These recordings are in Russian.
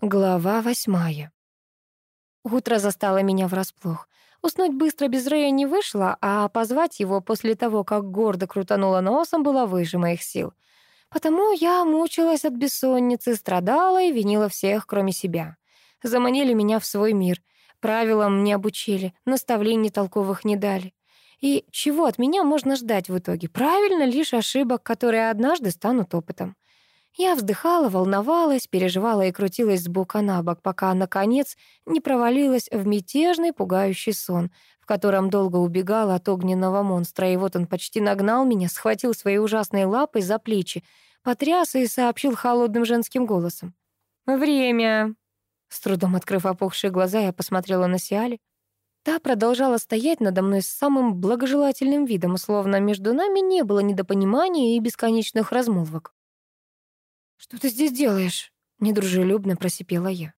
Глава восьмая. Утро застало меня врасплох. Уснуть быстро без Рэя не вышло, а позвать его после того, как гордо крутанула носом, было выше моих сил. Потому я мучилась от бессонницы, страдала и винила всех, кроме себя. Заманили меня в свой мир. Правилам не обучили, наставлений толковых не дали. И чего от меня можно ждать в итоге? Правильно, лишь ошибок, которые однажды станут опытом. Я вздыхала, волновалась, переживала и крутилась с бока на бок, пока, наконец, не провалилась в мятежный, пугающий сон, в котором долго убегала от огненного монстра, и вот он почти нагнал меня, схватил своей ужасной лапой за плечи, потряс и сообщил холодным женским голосом. «Время!» С трудом открыв опухшие глаза, я посмотрела на Сиали. Та продолжала стоять надо мной с самым благожелательным видом, словно между нами не было недопонимания и бесконечных размолвок. «Что ты здесь делаешь?» — недружелюбно просипела я.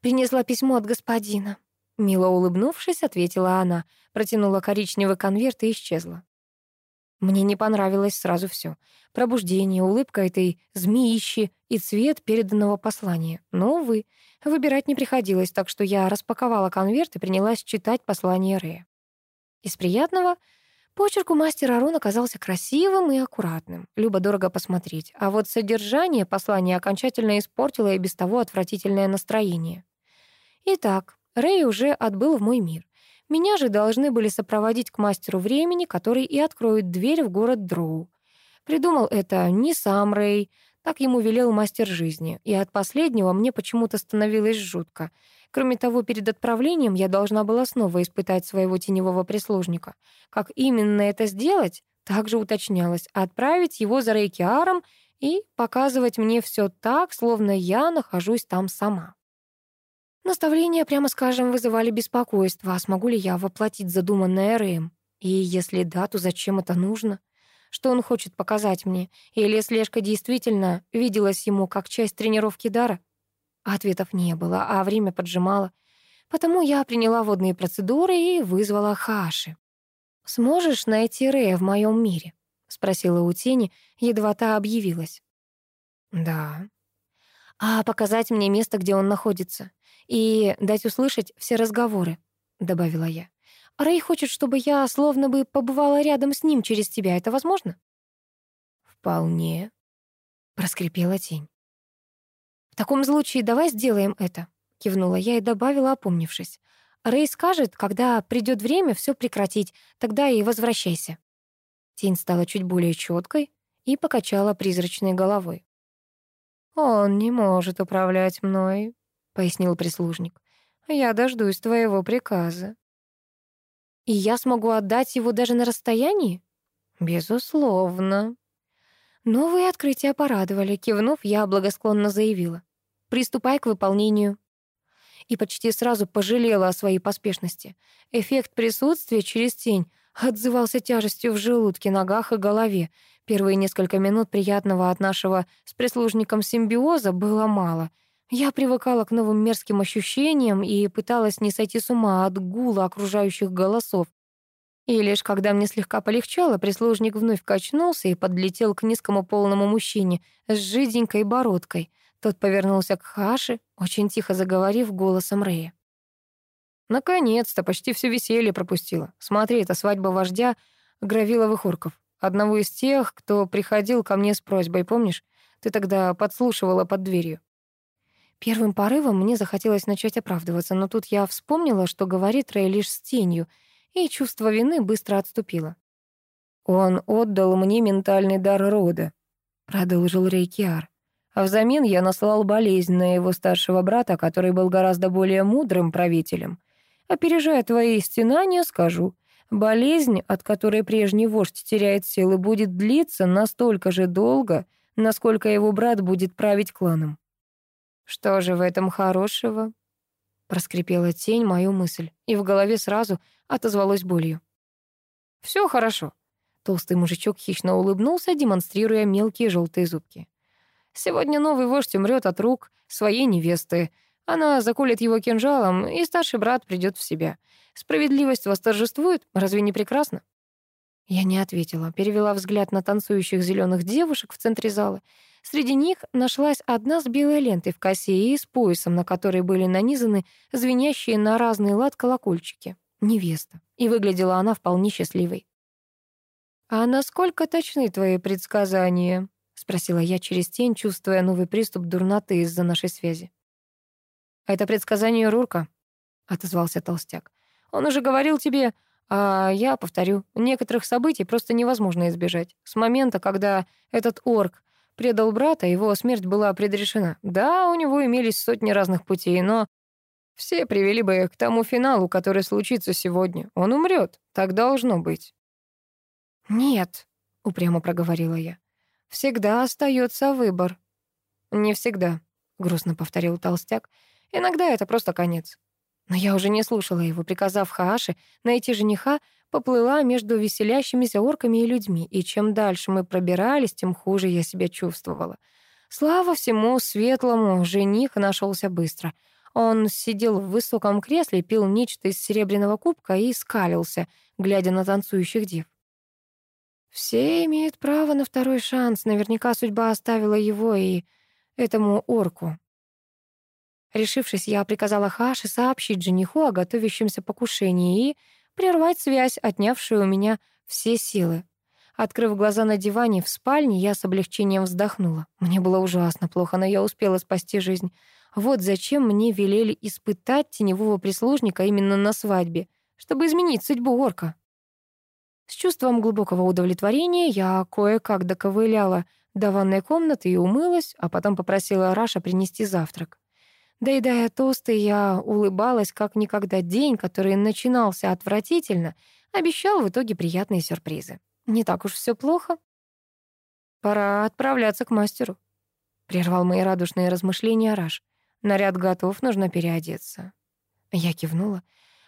«Принесла письмо от господина». Мило улыбнувшись, ответила она, протянула коричневый конверт и исчезла. Мне не понравилось сразу все: Пробуждение, улыбка этой змеищи и цвет переданного послания. Но, увы, выбирать не приходилось, так что я распаковала конверт и принялась читать послание Рея. Из приятного Почерк у мастера Арон оказался красивым и аккуратным. Любо-дорого посмотреть. А вот содержание послания окончательно испортило и без того отвратительное настроение. Итак, Рэй уже отбыл в мой мир. Меня же должны были сопроводить к мастеру времени, который и откроет дверь в город Дроу. Придумал это не сам Рэй, так ему велел мастер жизни, и от последнего мне почему-то становилось жутко. Кроме того, перед отправлением я должна была снова испытать своего теневого прислужника. Как именно это сделать, также уточнялось, отправить его за Рейкиаром и показывать мне все так, словно я нахожусь там сама. Наставления, прямо скажем, вызывали беспокойство, а смогу ли я воплотить задуманное Рэем? И если да, то зачем это нужно? что он хочет показать мне, или слежка действительно виделась ему как часть тренировки дара. Ответов не было, а время поджимало. Потому я приняла водные процедуры и вызвала Хаши. «Сможешь найти Рея в моем мире?» — спросила у тени, едва та объявилась. «Да». «А показать мне место, где он находится, и дать услышать все разговоры», — добавила я. Рэй хочет, чтобы я словно бы побывала рядом с ним через тебя. Это возможно?» «Вполне», — проскрипела тень. «В таком случае давай сделаем это», — кивнула я и добавила, опомнившись. «Рэй скажет, когда придет время все прекратить, тогда и возвращайся». Тень стала чуть более четкой и покачала призрачной головой. «Он не может управлять мной», — пояснил прислужник. «Я дождусь твоего приказа» и я смогу отдать его даже на расстоянии? Безусловно. Ну, Новые открытия порадовали. Кивнув, я благосклонно заявила. Приступай к выполнению. И почти сразу пожалела о своей поспешности. Эффект присутствия через тень отзывался тяжестью в желудке, ногах и голове. Первые несколько минут приятного от нашего с прислужником симбиоза было мало — я привыкала к новым мерзким ощущениям и пыталась не сойти с ума от гула окружающих голосов. И лишь когда мне слегка полегчало, прислужник вновь качнулся и подлетел к низкому полному мужчине с жиденькой бородкой. Тот повернулся к Хаше, очень тихо заговорив голосом Рея. «Наконец-то, почти все веселье пропустила. Смотри, это свадьба вождя Гравиловых урков. Одного из тех, кто приходил ко мне с просьбой, помнишь? Ты тогда подслушивала под дверью. Первым порывом мне захотелось начать оправдываться, но тут я вспомнила, что говорит Рэй лишь с тенью, и чувство вины быстро отступило. «Он отдал мне ментальный дар рода», — продолжил Рэй Киар. «А взамен я наслал болезнь на его старшего брата, который был гораздо более мудрым правителем. Опережая твои стенания, скажу, болезнь, от которой прежний вождь теряет силы, будет длиться настолько же долго, насколько его брат будет править кланом». «Что же в этом хорошего?» Проскрипела тень мою мысль, и в голове сразу отозвалось болью. «Все хорошо». Толстый мужичок хищно улыбнулся, демонстрируя мелкие желтые зубки. «Сегодня новый вождь умрет от рук своей невесты. Она заколет его кинжалом, и старший брат придет в себя. Справедливость восторжествует, разве не прекрасно?» Я не ответила, перевела взгляд на танцующих зеленых девушек в центре зала — Среди них нашлась одна с белой лентой в косе и с поясом, на которой были нанизаны звенящие на разный лад колокольчики. Невеста. И выглядела она вполне счастливой. «А насколько точны твои предсказания?» — спросила я через тень, чувствуя новый приступ дурноты из-за нашей связи. «Это предсказание Рурка», — отозвался толстяк. «Он уже говорил тебе, а я повторю, некоторых событий просто невозможно избежать. С момента, когда этот орк предал брата, его смерть была предрешена. Да, у него имелись сотни разных путей, но все привели бы их к тому финалу, который случится сегодня. Он умрет. Так должно быть. «Нет», — упрямо проговорила я. «Всегда остается выбор». «Не всегда», — грустно повторил толстяк. «Иногда это просто конец». Но я уже не слушала его, приказав Хааше найти жениха, поплыла между веселящимися орками и людьми, и чем дальше мы пробирались, тем хуже я себя чувствовала. Слава всему светлому, жених нашелся быстро. Он сидел в высоком кресле, пил нечто из серебряного кубка и скалился, глядя на танцующих див. Все имеют право на второй шанс, наверняка судьба оставила его и этому орку. Решившись, я приказала Хаше сообщить жениху о готовящемся покушении и прервать связь, отнявшую у меня все силы. Открыв глаза на диване в спальне, я с облегчением вздохнула. Мне было ужасно плохо, но я успела спасти жизнь. Вот зачем мне велели испытать теневого прислужника именно на свадьбе, чтобы изменить судьбу орка. С чувством глубокого удовлетворения я кое-как доковыляла до ванной комнаты и умылась, а потом попросила Раша принести завтрак доедая тосты, я улыбалась как никогда день, который начинался отвратительно, обещал в итоге приятные сюрпризы. Не так уж все плохо. Пора отправляться к мастеру. Прервал мои радушные размышления Раш. Наряд готов, нужно переодеться. Я кивнула,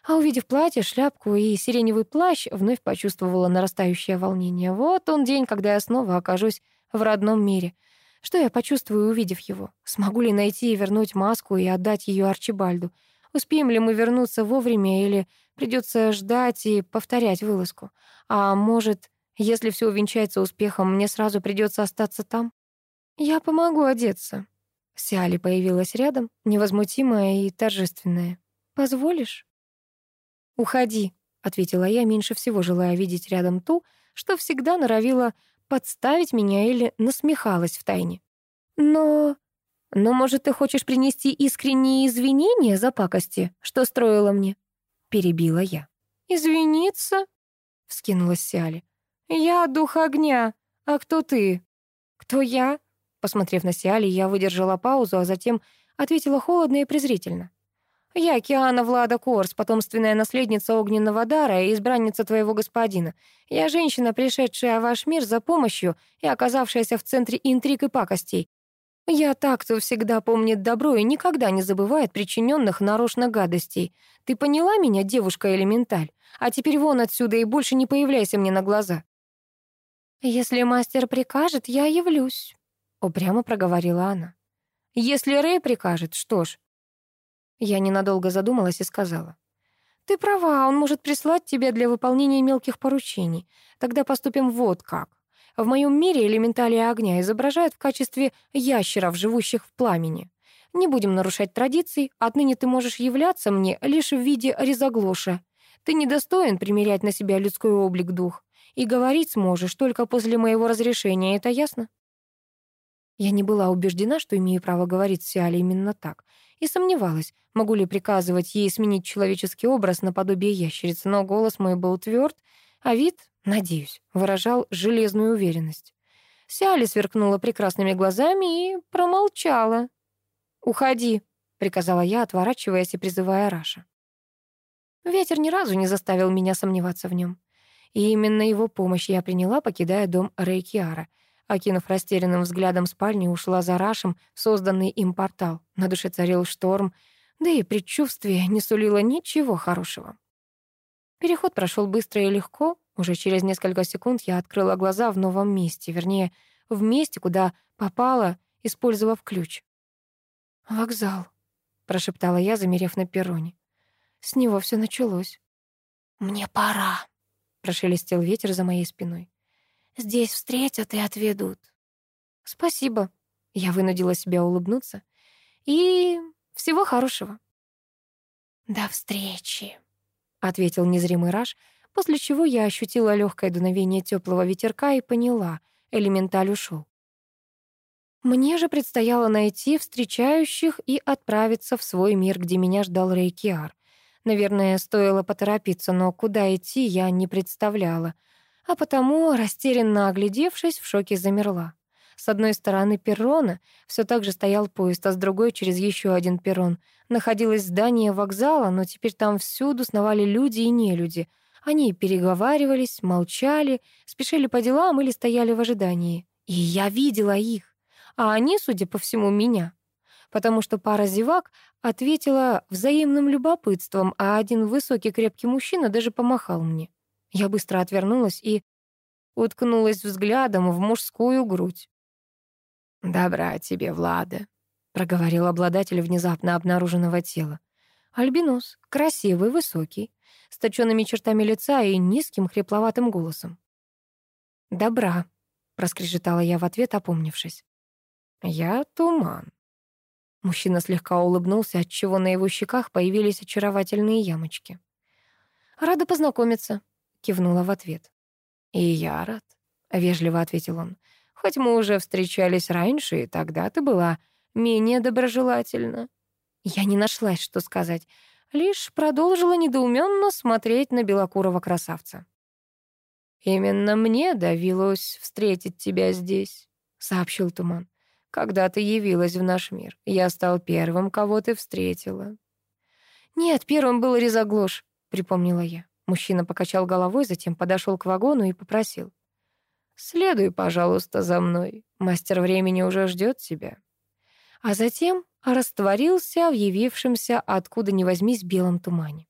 а увидев платье, шляпку и сиреневый плащ, вновь почувствовала нарастающее волнение. Вот он день, когда я снова окажусь в родном мире — что я почувствую, увидев его? Смогу ли найти и вернуть маску и отдать ее Арчибальду? Успеем ли мы вернуться вовремя или придется ждать и повторять вылазку? А может, если все увенчается успехом, мне сразу придется остаться там? Я помогу одеться. Сиали появилась рядом, невозмутимая и торжественная. Позволишь? Уходи, ответила я, меньше всего желая видеть рядом ту, что всегда норовила подставить меня или насмехалась в тайне. Но... Но, может, ты хочешь принести искренние извинения за пакости, что строила мне? Перебила я. Извиниться? Вскинулась Сиали. Я дух огня. А кто ты? Кто я? Посмотрев на Сиали, я выдержала паузу, а затем ответила холодно и презрительно. Я Киана Влада Корс, потомственная наследница огненного дара и избранница твоего господина. Я женщина, пришедшая в ваш мир за помощью и оказавшаяся в центре интриг и пакостей. Я та, кто всегда помнит добро и никогда не забывает причиненных нарочно гадостей. Ты поняла меня, девушка-элементаль? А теперь вон отсюда и больше не появляйся мне на глаза». «Если мастер прикажет, я явлюсь», — упрямо проговорила она. «Если Рэй прикажет, что ж, я ненадолго задумалась и сказала. «Ты права, он может прислать тебя для выполнения мелких поручений. Тогда поступим вот как. В моем мире элементали огня изображают в качестве ящеров, живущих в пламени. Не будем нарушать традиций, отныне ты можешь являться мне лишь в виде резоглоша. Ты недостоин примерять на себя людской облик дух. И говорить сможешь только после моего разрешения, это ясно?» Я не была убеждена, что имею право говорить Сиале именно так, и сомневалась, могу ли приказывать ей сменить человеческий образ наподобие ящерицы, но голос мой был тверд, а вид, надеюсь, выражал железную уверенность. Сиали сверкнула прекрасными глазами и промолчала. «Уходи», — приказала я, отворачиваясь и призывая Раша. Ветер ни разу не заставил меня сомневаться в нем. И именно его помощь я приняла, покидая дом Рейкиара — Окинув растерянным взглядом спальни, ушла за Рашем созданный им портал. На душе царил шторм, да и предчувствие не сулило ничего хорошего. Переход прошел быстро и легко. Уже через несколько секунд я открыла глаза в новом месте, вернее, в месте, куда попала, использовав ключ. «Вокзал», — прошептала я, замерев на перроне. С него все началось. «Мне пора», — прошелестел ветер за моей спиной. Здесь встретят и отведут». «Спасибо». Я вынудила себя улыбнуться. «И всего хорошего». «До встречи», — ответил незримый Раш, после чего я ощутила легкое дуновение теплого ветерка и поняла, элементаль ушел. Мне же предстояло найти встречающих и отправиться в свой мир, где меня ждал Рейкиар. Наверное, стоило поторопиться, но куда идти я не представляла — а потому, растерянно оглядевшись, в шоке замерла. С одной стороны перрона все так же стоял поезд, а с другой через еще один перрон находилось здание вокзала, но теперь там всюду сновали люди и нелюди. Они переговаривались, молчали, спешили по делам или стояли в ожидании. И я видела их, а они, судя по всему, меня. Потому что пара зевак ответила взаимным любопытством, а один высокий крепкий мужчина даже помахал мне. Я быстро отвернулась и уткнулась взглядом в мужскую грудь. «Добра тебе, Влада», — проговорил обладатель внезапно обнаруженного тела. Альбинос, красивый, высокий, с точёными чертами лица и низким хрипловатым голосом. «Добра», — проскрежетала я в ответ, опомнившись. «Я туман». Мужчина слегка улыбнулся, отчего на его щеках появились очаровательные ямочки. «Рада познакомиться», кивнула в ответ. «И я рад», — вежливо ответил он. «Хоть мы уже встречались раньше, и тогда ты была менее доброжелательна». Я не нашлась, что сказать, лишь продолжила недоуменно смотреть на белокурого красавца. «Именно мне довелось встретить тебя здесь», — сообщил Туман. «Когда ты явилась в наш мир, я стал первым, кого ты встретила». «Нет, первым был Резоглош», — припомнила я. Мужчина покачал головой, затем подошел к вагону и попросил. «Следуй, пожалуйста, за мной. Мастер времени уже ждет тебя». А затем растворился в явившемся откуда ни возьмись белом тумане.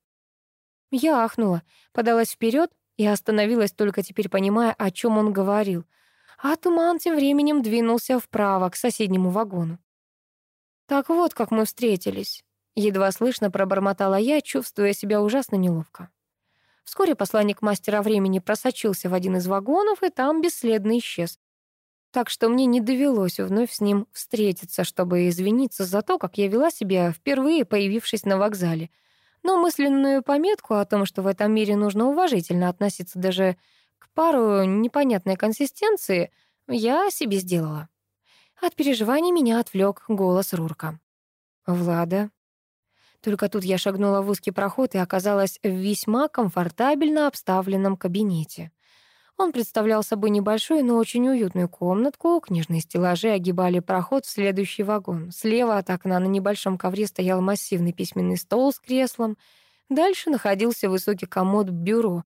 Я ахнула, подалась вперед и остановилась, только теперь понимая, о чем он говорил. А туман тем временем двинулся вправо, к соседнему вагону. «Так вот, как мы встретились», — едва слышно пробормотала я, чувствуя себя ужасно неловко. Вскоре посланник мастера времени просочился в один из вагонов и там бесследно исчез. Так что мне не довелось вновь с ним встретиться, чтобы извиниться за то, как я вела себя, впервые появившись на вокзале. Но мысленную пометку о том, что в этом мире нужно уважительно относиться даже к пару непонятной консистенции, я себе сделала. От переживаний меня отвлек голос Рурка. «Влада, только тут я шагнула в узкий проход и оказалась в весьма комфортабельно обставленном кабинете. Он представлял собой небольшую, но очень уютную комнатку. Книжные стеллажи огибали проход в следующий вагон. Слева от окна на небольшом ковре стоял массивный письменный стол с креслом. Дальше находился высокий комод-бюро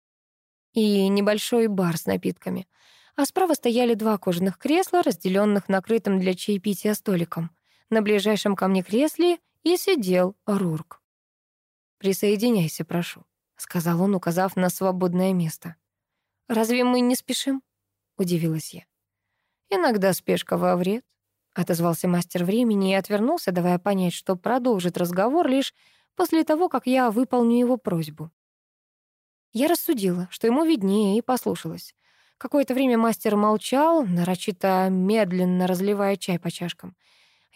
и небольшой бар с напитками. А справа стояли два кожаных кресла, разделенных накрытым для чаепития столиком. На ближайшем ко мне кресле и сидел Рурк. «Присоединяйся, прошу», — сказал он, указав на свободное место. «Разве мы не спешим?» — удивилась я. «Иногда спешка во вред», — отозвался мастер времени и отвернулся, давая понять, что продолжит разговор лишь после того, как я выполню его просьбу. Я рассудила, что ему виднее, и послушалась. Какое-то время мастер молчал, нарочито медленно разливая чай по чашкам —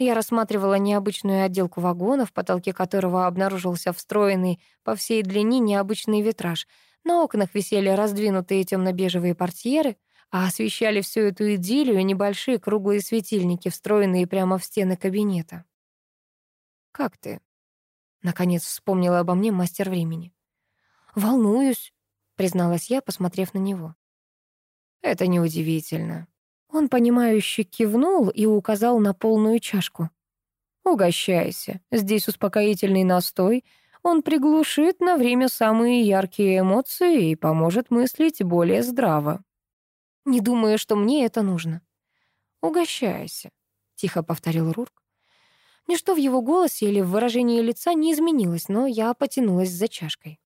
я рассматривала необычную отделку вагона, в потолке которого обнаружился встроенный по всей длине необычный витраж. На окнах висели раздвинутые темно-бежевые портьеры, а освещали всю эту идиллию небольшие круглые светильники, встроенные прямо в стены кабинета. «Как ты?» — наконец вспомнила обо мне мастер времени. «Волнуюсь», — призналась я, посмотрев на него. «Это неудивительно», он, понимающе кивнул и указал на полную чашку. «Угощайся. Здесь успокоительный настой. Он приглушит на время самые яркие эмоции и поможет мыслить более здраво». «Не думаю, что мне это нужно». «Угощайся», — тихо повторил Рурк. Ничто в его голосе или в выражении лица не изменилось, но я потянулась за чашкой.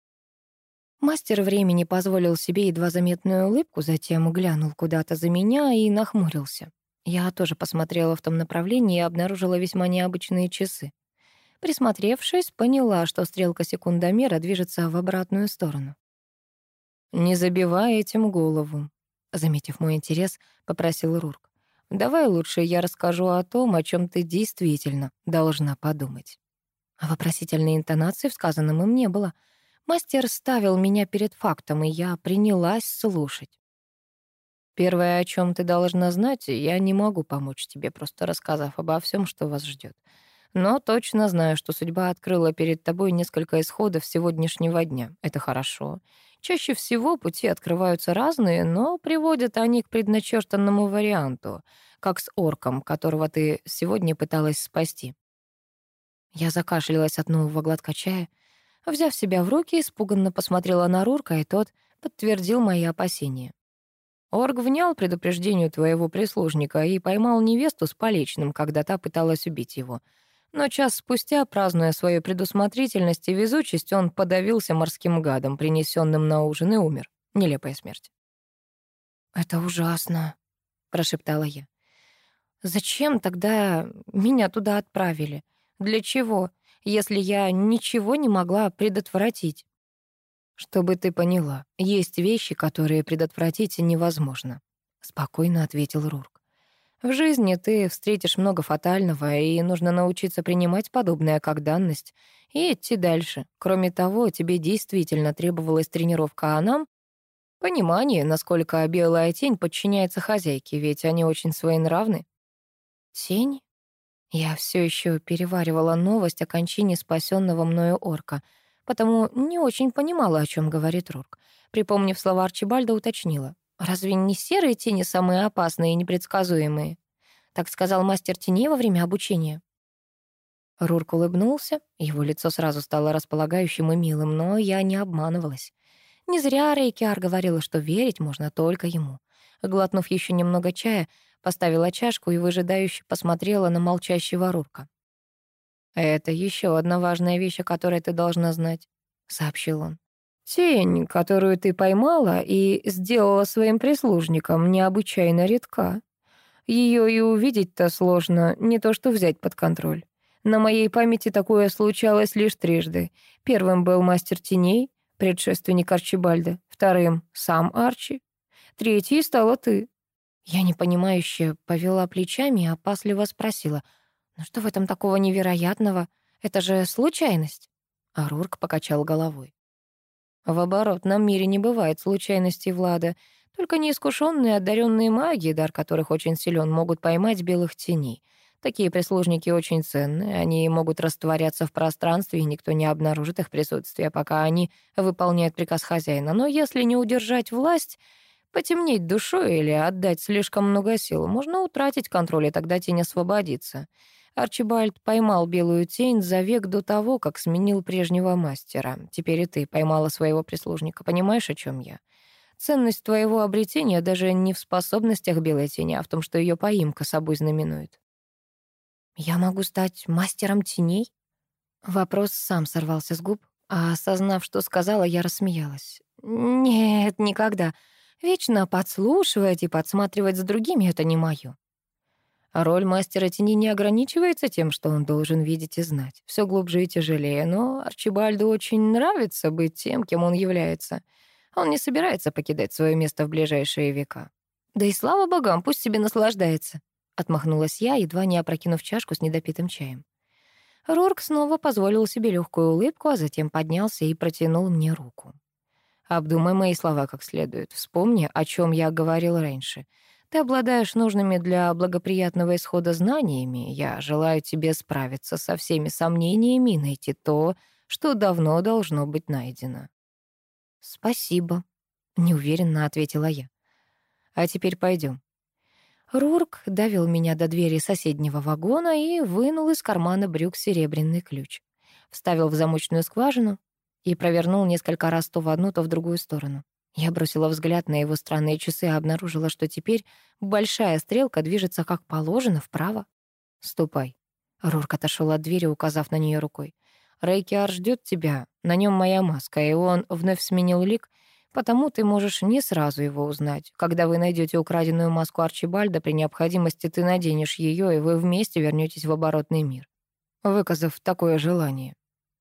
Мастер времени позволил себе едва заметную улыбку, затем углянул куда-то за меня и нахмурился. Я тоже посмотрела в том направлении и обнаружила весьма необычные часы. Присмотревшись, поняла, что стрелка секундомера движется в обратную сторону. «Не забивай этим голову», — заметив мой интерес, попросил Рурк. «Давай лучше я расскажу о том, о чем ты действительно должна подумать». Вопросительной интонации в сказанном им не было — Мастер ставил меня перед фактом, и я принялась слушать. «Первое, о чем ты должна знать, я не могу помочь тебе, просто рассказав обо всем, что вас ждет. Но точно знаю, что судьба открыла перед тобой несколько исходов сегодняшнего дня. Это хорошо. Чаще всего пути открываются разные, но приводят они к предначертанному варианту, как с орком, которого ты сегодня пыталась спасти. Я закашлялась от нового глотка чая. Взяв себя в руки, испуганно посмотрела на Рурка, и тот подтвердил мои опасения. Орг внял предупреждению твоего прислужника и поймал невесту с поличным, когда та пыталась убить его. Но час спустя, празднуя свою предусмотрительность и везучесть, он подавился морским гадом, принесенным на ужин, и умер. Нелепая смерть. «Это ужасно», — прошептала я. «Зачем тогда меня туда отправили? Для чего? если я ничего не могла предотвратить? Чтобы ты поняла, есть вещи, которые предотвратить невозможно, спокойно ответил Рурк. В жизни ты встретишь много фатального, и нужно научиться принимать подобное как данность и идти дальше. Кроме того, тебе действительно требовалась тренировка, а нам — понимание, насколько белая тень подчиняется хозяйке, ведь они очень своенравны. «Тень?» Я все еще переваривала новость о кончине спасенного мною орка, потому не очень понимала, о чем говорит Рурк. Припомнив слова Арчибальда, уточнила. «Разве не серые тени самые опасные и непредсказуемые?» Так сказал мастер теней во время обучения. Рурк улыбнулся, его лицо сразу стало располагающим и милым, но я не обманывалась. Не зря Рейкиар говорила, что верить можно только ему. Глотнув еще немного чая, поставила чашку и выжидающе посмотрела на молчащего Рурка. «Это еще одна важная вещь, о которой ты должна знать», — сообщил он. «Тень, которую ты поймала и сделала своим прислужником, необычайно редка. Ее и увидеть-то сложно, не то что взять под контроль. На моей памяти такое случалось лишь трижды. Первым был мастер теней, предшественник Арчибальда, вторым — сам Арчи, третьей стала ты». Я непонимающе повела плечами и опасливо спросила, «Ну что в этом такого невероятного? Это же случайность!» А Рурк покачал головой. «В оборотном мире не бывает случайностей, Влада. Только неискушенные, одаренные маги, дар которых очень силен, могут поймать белых теней. Такие прислужники очень ценны, они могут растворяться в пространстве, и никто не обнаружит их присутствие, пока они выполняют приказ хозяина. Но если не удержать власть, потемнеть душой или отдать слишком много сил, можно утратить контроль, и тогда тень освободится. Арчибальд поймал белую тень за век до того, как сменил прежнего мастера. Теперь и ты поймала своего прислужника, понимаешь, о чем я? Ценность твоего обретения даже не в способностях белой тени, а в том, что ее поимка собой знаменует. «Я могу стать мастером теней?» Вопрос сам сорвался с губ, а осознав, что сказала, я рассмеялась. «Нет, никогда. Вечно подслушивать и подсматривать за другими — это не моё. Роль мастера тени не ограничивается тем, что он должен видеть и знать. Все глубже и тяжелее, но Арчибальду очень нравится быть тем, кем он является. Он не собирается покидать свое место в ближайшие века. Да и слава богам, пусть себе наслаждается. Отмахнулась я, едва не опрокинув чашку с недопитым чаем. Рорк снова позволил себе легкую улыбку, а затем поднялся и протянул мне руку. Обдумай мои слова как следует. Вспомни, о чем я говорил раньше. Ты обладаешь нужными для благоприятного исхода знаниями. Я желаю тебе справиться со всеми сомнениями и найти то, что давно должно быть найдено». «Спасибо», — неуверенно ответила я. «А теперь пойдем. Рурк довел меня до двери соседнего вагона и вынул из кармана брюк серебряный ключ. Вставил в замочную скважину, и провернул несколько раз то в одну, то в другую сторону. Я бросила взгляд на его странные часы и обнаружила, что теперь большая стрелка движется как положено, вправо. «Ступай». Рорк отошел от двери, указав на нее рукой. «Рейкиар ждет тебя. На нем моя маска, и он вновь сменил лик, потому ты можешь не сразу его узнать. Когда вы найдете украденную маску Арчибальда, при необходимости ты наденешь ее, и вы вместе вернетесь в оборотный мир». Выказав такое желание.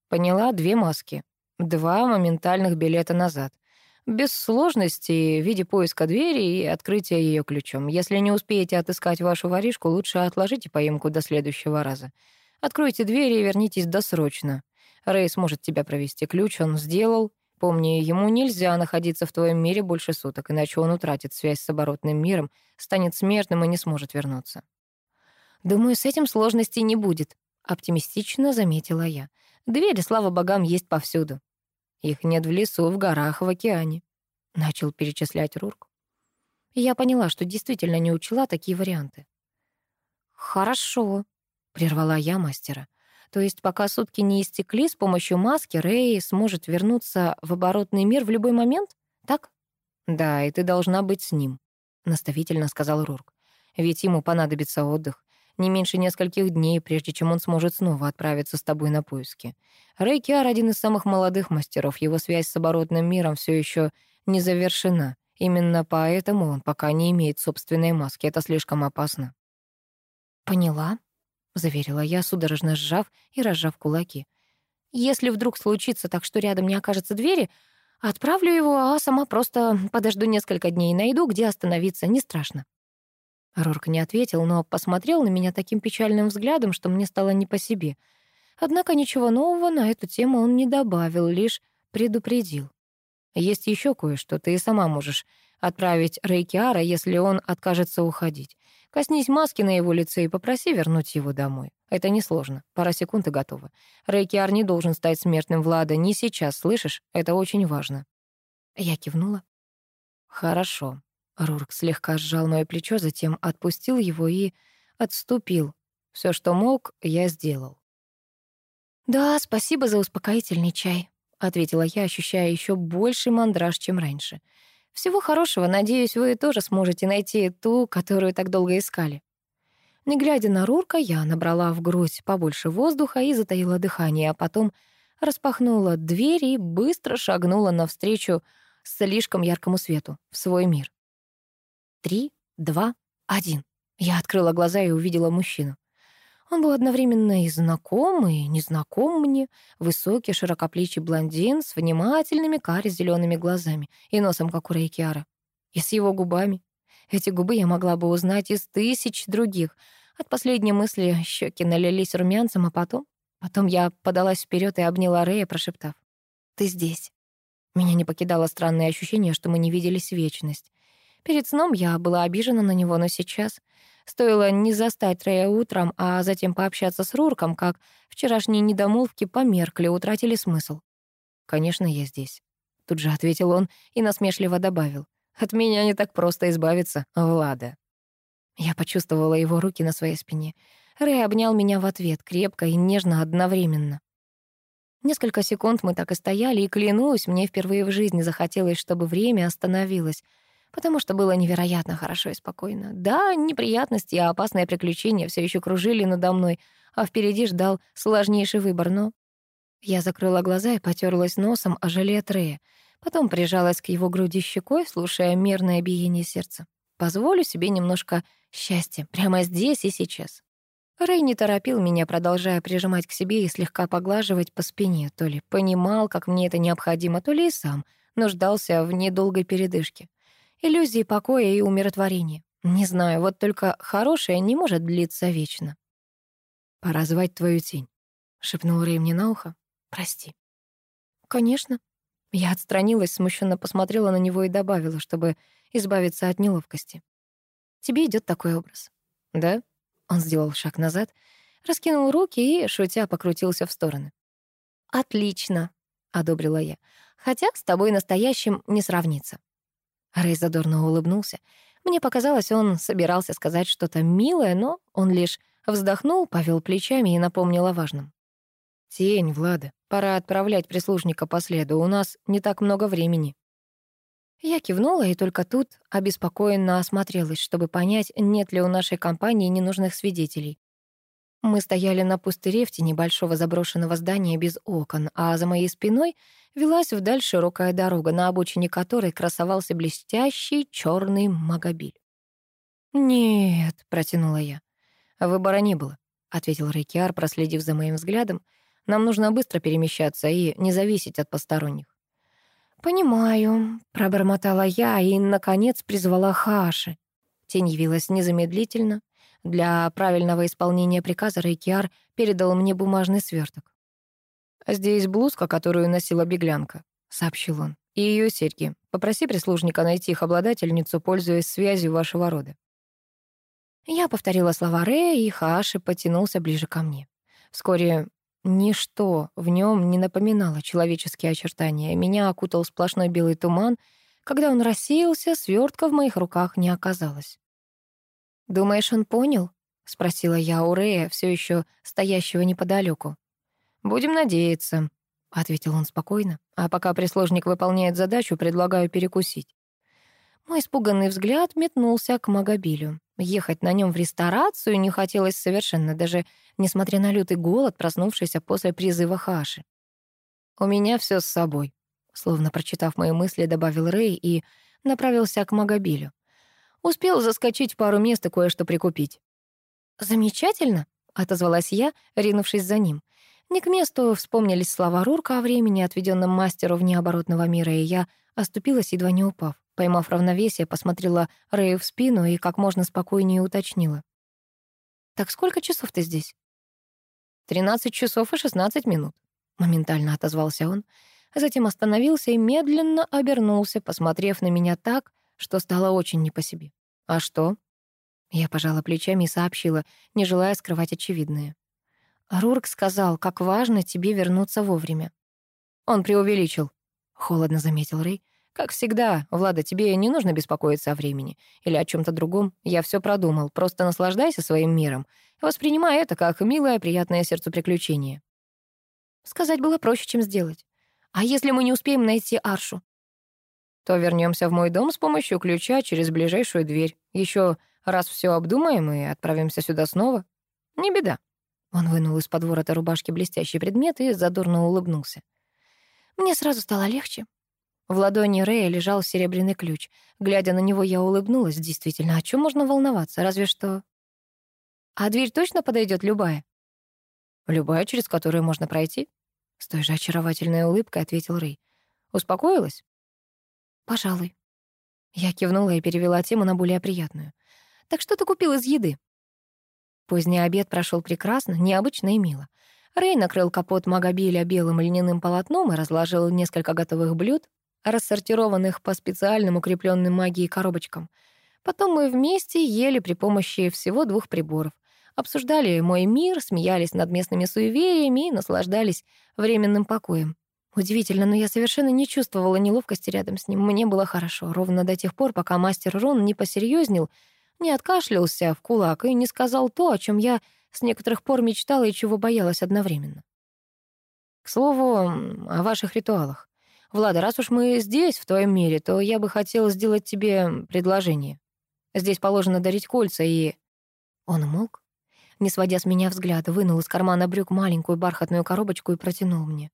«Поняла, две маски», два моментальных билета назад. Без сложностей в виде поиска двери и открытия ее ключом. Если не успеете отыскать вашу воришку, лучше отложите поимку до следующего раза. Откройте двери и вернитесь досрочно. Рэй сможет тебя провести. Ключ он сделал. Помни, ему нельзя находиться в твоем мире больше суток, иначе он утратит связь с оборотным миром, станет смертным и не сможет вернуться. «Думаю, с этим сложностей не будет», — оптимистично заметила я. «Двери, слава богам, есть повсюду. Их нет в лесу, в горах, в океане», — начал перечислять Рурк. Я поняла, что действительно не учла такие варианты. «Хорошо», — прервала я мастера. «То есть пока сутки не истекли, с помощью маски Рэй сможет вернуться в оборотный мир в любой момент? Так?» «Да, и ты должна быть с ним», — наставительно сказал Рурк. «Ведь ему понадобится отдых не меньше нескольких дней, прежде чем он сможет снова отправиться с тобой на поиски. Рэй Киар — один из самых молодых мастеров, его связь с оборотным миром все еще не завершена. Именно поэтому он пока не имеет собственной маски, это слишком опасно. «Поняла», — заверила я, судорожно сжав и разжав кулаки. «Если вдруг случится так, что рядом не окажется двери, отправлю его, а сама просто подожду несколько дней и найду, где остановиться, не страшно». Рорк не ответил, но посмотрел на меня таким печальным взглядом, что мне стало не по себе. Однако ничего нового на эту тему он не добавил, лишь предупредил. «Есть еще кое-что, ты и сама можешь отправить Рейкиара, если он откажется уходить. Коснись маски на его лице и попроси вернуть его домой. Это несложно, пара секунд и готово. Рейкиар не должен стать смертным Влада не сейчас, слышишь? Это очень важно». Я кивнула. «Хорошо», Рурк слегка сжал мое плечо, затем отпустил его и отступил. Все, что мог, я сделал. «Да, спасибо за успокоительный чай», — ответила я, ощущая еще больший мандраж, чем раньше. «Всего хорошего. Надеюсь, вы тоже сможете найти ту, которую так долго искали». Не глядя на Рурка, я набрала в грудь побольше воздуха и затаила дыхание, а потом распахнула дверь и быстро шагнула навстречу слишком яркому свету, в свой мир. Три, два, один. Я открыла глаза и увидела мужчину. Он был одновременно и знаком, и незнаком мне. Высокий, широкоплечий блондин с внимательными каре-зелеными глазами и носом, как у Рейкиара. И с его губами. Эти губы я могла бы узнать из тысяч других. От последней мысли щеки налились румянцем, а потом... Потом я подалась вперед и обняла Рея, прошептав. «Ты здесь». Меня не покидало странное ощущение, что мы не виделись вечность. Перед сном я была обижена на него, но сейчас стоило не застать Рэя утром, а затем пообщаться с Рурком, как вчерашние недомолвки померкли, утратили смысл. «Конечно, я здесь», — тут же ответил он и насмешливо добавил. «От меня не так просто избавиться, Влада». Я почувствовала его руки на своей спине. Рэй обнял меня в ответ, крепко и нежно одновременно. Несколько секунд мы так и стояли, и, клянусь, мне впервые в жизни захотелось, чтобы время остановилось — потому что было невероятно хорошо и спокойно. Да, неприятности и опасные приключения все еще кружили надо мной, а впереди ждал сложнейший выбор, но... Я закрыла глаза и потёрлась носом о жилет Трея, потом прижалась к его груди щекой, слушая мерное биение сердца. Позволю себе немножко счастья прямо здесь и сейчас. Рэй не торопил меня, продолжая прижимать к себе и слегка поглаживать по спине, то ли понимал, как мне это необходимо, то ли и сам нуждался в недолгой передышке иллюзии покоя и умиротворения. Не знаю, вот только хорошее не может длиться вечно. «Пора звать твою тень», — шепнул Рэй мне на ухо. «Прости». «Конечно». Я отстранилась, смущенно посмотрела на него и добавила, чтобы избавиться от неловкости. «Тебе идет такой образ». «Да?» Он сделал шаг назад, раскинул руки и, шутя, покрутился в стороны. «Отлично», — одобрила я. «Хотя с тобой настоящим не сравнится». Рэй задорно улыбнулся. Мне показалось, он собирался сказать что-то милое, но он лишь вздохнул, повел плечами и напомнил о важном. «Тень, Влада, пора отправлять прислужника по следу, у нас не так много времени». Я кивнула и только тут обеспокоенно осмотрелась, чтобы понять, нет ли у нашей компании ненужных свидетелей. Мы стояли на пустыре в тени большого заброшенного здания без окон, а за моей спиной велась вдаль широкая дорога, на обочине которой красовался блестящий черный магобиль. «Нет», — протянула я. «Выбора не было», — ответил Рейкиар, проследив за моим взглядом. «Нам нужно быстро перемещаться и не зависеть от посторонних». «Понимаю», — пробормотала я и, наконец, призвала Хаши. Тень явилась незамедлительно — для правильного исполнения приказа Рейкиар передал мне бумажный сверток. «Здесь блузка, которую носила беглянка», — сообщил он, — «и ее серьги. Попроси прислужника найти их обладательницу, пользуясь связью вашего рода». Я повторила слова Рея, и Хаши потянулся ближе ко мне. Вскоре ничто в нем не напоминало человеческие очертания. Меня окутал сплошной белый туман. Когда он рассеялся, свертка в моих руках не оказалось. «Думаешь, он понял?» — спросила я у Рея, все еще стоящего неподалеку. «Будем надеяться», — ответил он спокойно. «А пока прислужник выполняет задачу, предлагаю перекусить». Мой испуганный взгляд метнулся к Магобилю. Ехать на нем в ресторацию не хотелось совершенно, даже несмотря на лютый голод, проснувшийся после призыва Хаши. «У меня все с собой», — словно прочитав мои мысли, добавил Рэй и направился к Магобилю. Успел заскочить пару мест и кое-что прикупить». «Замечательно», — отозвалась я, ринувшись за ним. Не к месту вспомнились слова Рурка о времени, отведенном мастеру внеоборотного мира, и я оступилась, едва не упав. Поймав равновесие, посмотрела Рэю в спину и как можно спокойнее уточнила. «Так сколько часов ты здесь?» «Тринадцать часов и шестнадцать минут», — моментально отозвался он. Затем остановился и медленно обернулся, посмотрев на меня так, что стало очень не по себе. «А что?» Я пожала плечами и сообщила, не желая скрывать очевидное. Рурк сказал, как важно тебе вернуться вовремя. Он преувеличил, — холодно заметил Рэй. Как всегда, Влада, тебе не нужно беспокоиться о времени или о чем то другом. Я все продумал, просто наслаждайся своим миром. Воспринимай это как милое, приятное сердцу приключение. Сказать было проще, чем сделать. А если мы не успеем найти Аршу? то вернемся в мой дом с помощью ключа через ближайшую дверь. Еще раз все обдумаем и отправимся сюда снова. Не беда». Он вынул из-под ворота рубашки блестящий предмет и задорно улыбнулся. Мне сразу стало легче. В ладони Рэя лежал серебряный ключ. Глядя на него, я улыбнулась. Действительно, о чем можно волноваться? Разве что... А дверь точно подойдет любая? Любая, через которую можно пройти? С той же очаровательной улыбкой ответил Рэй. Успокоилась? «Пожалуй». Я кивнула и перевела тему на более приятную. «Так что ты купил из еды?» Поздний обед прошел прекрасно, необычно и мило. Рэй накрыл капот Магобиля белым льняным полотном и разложил несколько готовых блюд, рассортированных по специальным укрепленным магией коробочкам. Потом мы вместе ели при помощи всего двух приборов. Обсуждали мой мир, смеялись над местными суевериями и наслаждались временным покоем. Удивительно, но я совершенно не чувствовала неловкости рядом с ним. Мне было хорошо, ровно до тех пор, пока мастер Рон не посерьезнел, не откашлялся в кулак и не сказал то, о чем я с некоторых пор мечтала и чего боялась одновременно. К слову, о ваших ритуалах. Влада, раз уж мы здесь, в твоем мире, то я бы хотела сделать тебе предложение. Здесь положено дарить кольца и... Он умолк, не сводя с меня взгляд, вынул из кармана брюк маленькую бархатную коробочку и протянул мне.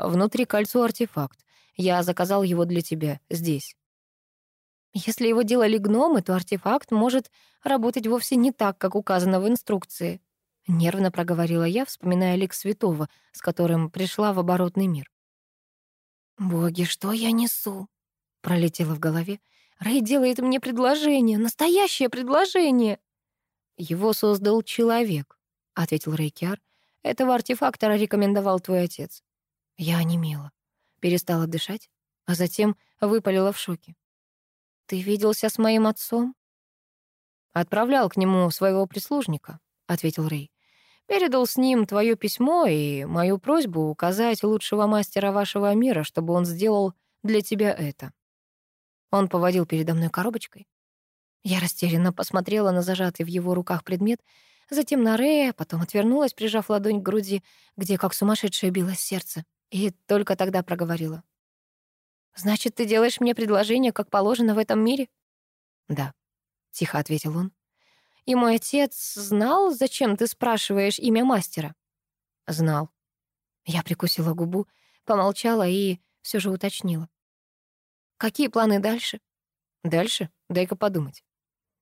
Внутри кольцо артефакт. Я заказал его для тебя здесь. Если его делали гномы, то артефакт может работать вовсе не так, как указано в инструкции. Нервно проговорила я, вспоминая лик святого, с которым пришла в оборотный мир. «Боги, что я несу?» — пролетело в голове. «Рэй делает мне предложение, настоящее предложение!» «Его создал человек», — ответил Рейкиар. «Этого артефактора рекомендовал твой отец. Я онемела, перестала дышать, а затем выпалила в шоке. «Ты виделся с моим отцом?» «Отправлял к нему своего прислужника», — ответил Рэй. «Передал с ним твое письмо и мою просьбу указать лучшего мастера вашего мира, чтобы он сделал для тебя это». Он поводил передо мной коробочкой. Я растерянно посмотрела на зажатый в его руках предмет, затем на Рэя, потом отвернулась, прижав ладонь к груди, где, как сумасшедшее, билось сердце. И только тогда проговорила. «Значит, ты делаешь мне предложение, как положено в этом мире?» «Да», — тихо ответил он. «И мой отец знал, зачем ты спрашиваешь имя мастера?» «Знал». Я прикусила губу, помолчала и все же уточнила. «Какие планы дальше?» «Дальше? Дай-ка подумать».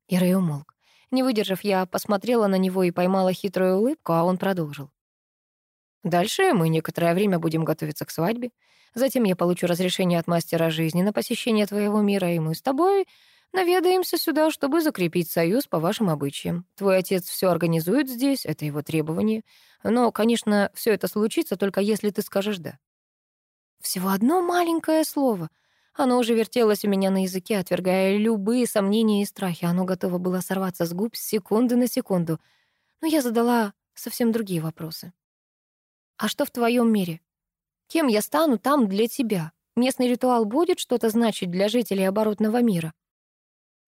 И Рэй умолк. Не выдержав, я посмотрела на него и поймала хитрую улыбку, а он продолжил. Дальше мы некоторое время будем готовиться к свадьбе. Затем я получу разрешение от мастера жизни на посещение твоего мира, и мы с тобой наведаемся сюда, чтобы закрепить союз по вашим обычаям. Твой отец все организует здесь, это его требование. Но, конечно, все это случится только если ты скажешь «да». Всего одно маленькое слово. Оно уже вертелось у меня на языке, отвергая любые сомнения и страхи. Оно готово было сорваться с губ с секунды на секунду. Но я задала совсем другие вопросы. А что в твоем мире? Кем я стану там для тебя? Местный ритуал будет что-то значить для жителей оборотного мира?»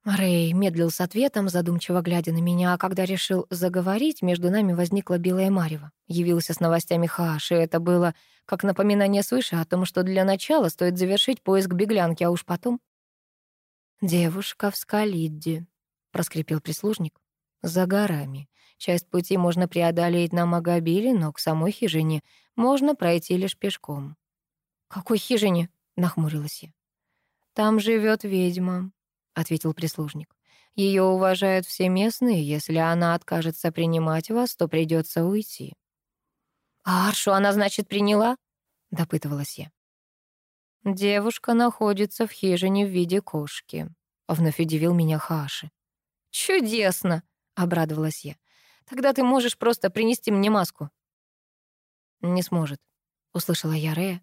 Рэй медлил с ответом, задумчиво глядя на меня, а когда решил заговорить, между нами возникла Белая Марева. Явился с новостями Хаш, и это было как напоминание свыше о том, что для начала стоит завершить поиск беглянки, а уж потом... «Девушка в Скалидде», — проскрипел прислужник, — «за горами. Часть пути можно преодолеть на Магобиле, но к самой хижине можно пройти лишь пешком». «Какой хижине?» — нахмурилась я. «Там живет ведьма», — ответил прислужник. «Ее уважают все местные. Если она откажется принимать вас, то придется уйти». «А Аршу она, значит, приняла?» — допытывалась я. «Девушка находится в хижине в виде кошки», — вновь удивил меня Хаши. «Чудесно!» — обрадовалась я. Тогда ты можешь просто принести мне маску». «Не сможет», — услышала я Рея.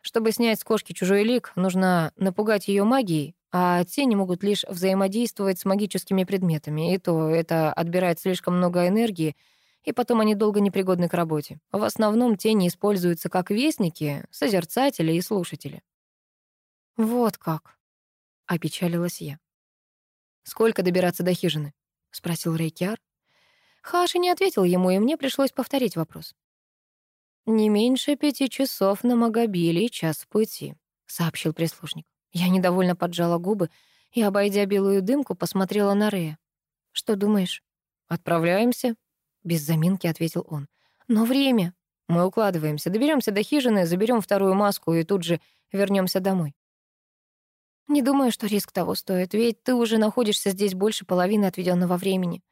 «Чтобы снять с кошки чужой лик, нужно напугать ее магией, а тени могут лишь взаимодействовать с магическими предметами, и то это отбирает слишком много энергии, и потом они долго непригодны к работе. В основном тени используются как вестники, созерцатели и слушатели». «Вот как», — опечалилась я. «Сколько добираться до хижины?» — спросил Рейкиар. Хаша не ответил ему, и мне пришлось повторить вопрос. «Не меньше пяти часов на Магобиле и час в пути», — сообщил прислужник. Я недовольно поджала губы и, обойдя белую дымку, посмотрела на Рея. «Что думаешь?» «Отправляемся?» Без заминки ответил он. «Но время!» «Мы укладываемся, доберемся до хижины, заберем вторую маску и тут же вернемся домой». «Не думаю, что риск того стоит, ведь ты уже находишься здесь больше половины отведенного времени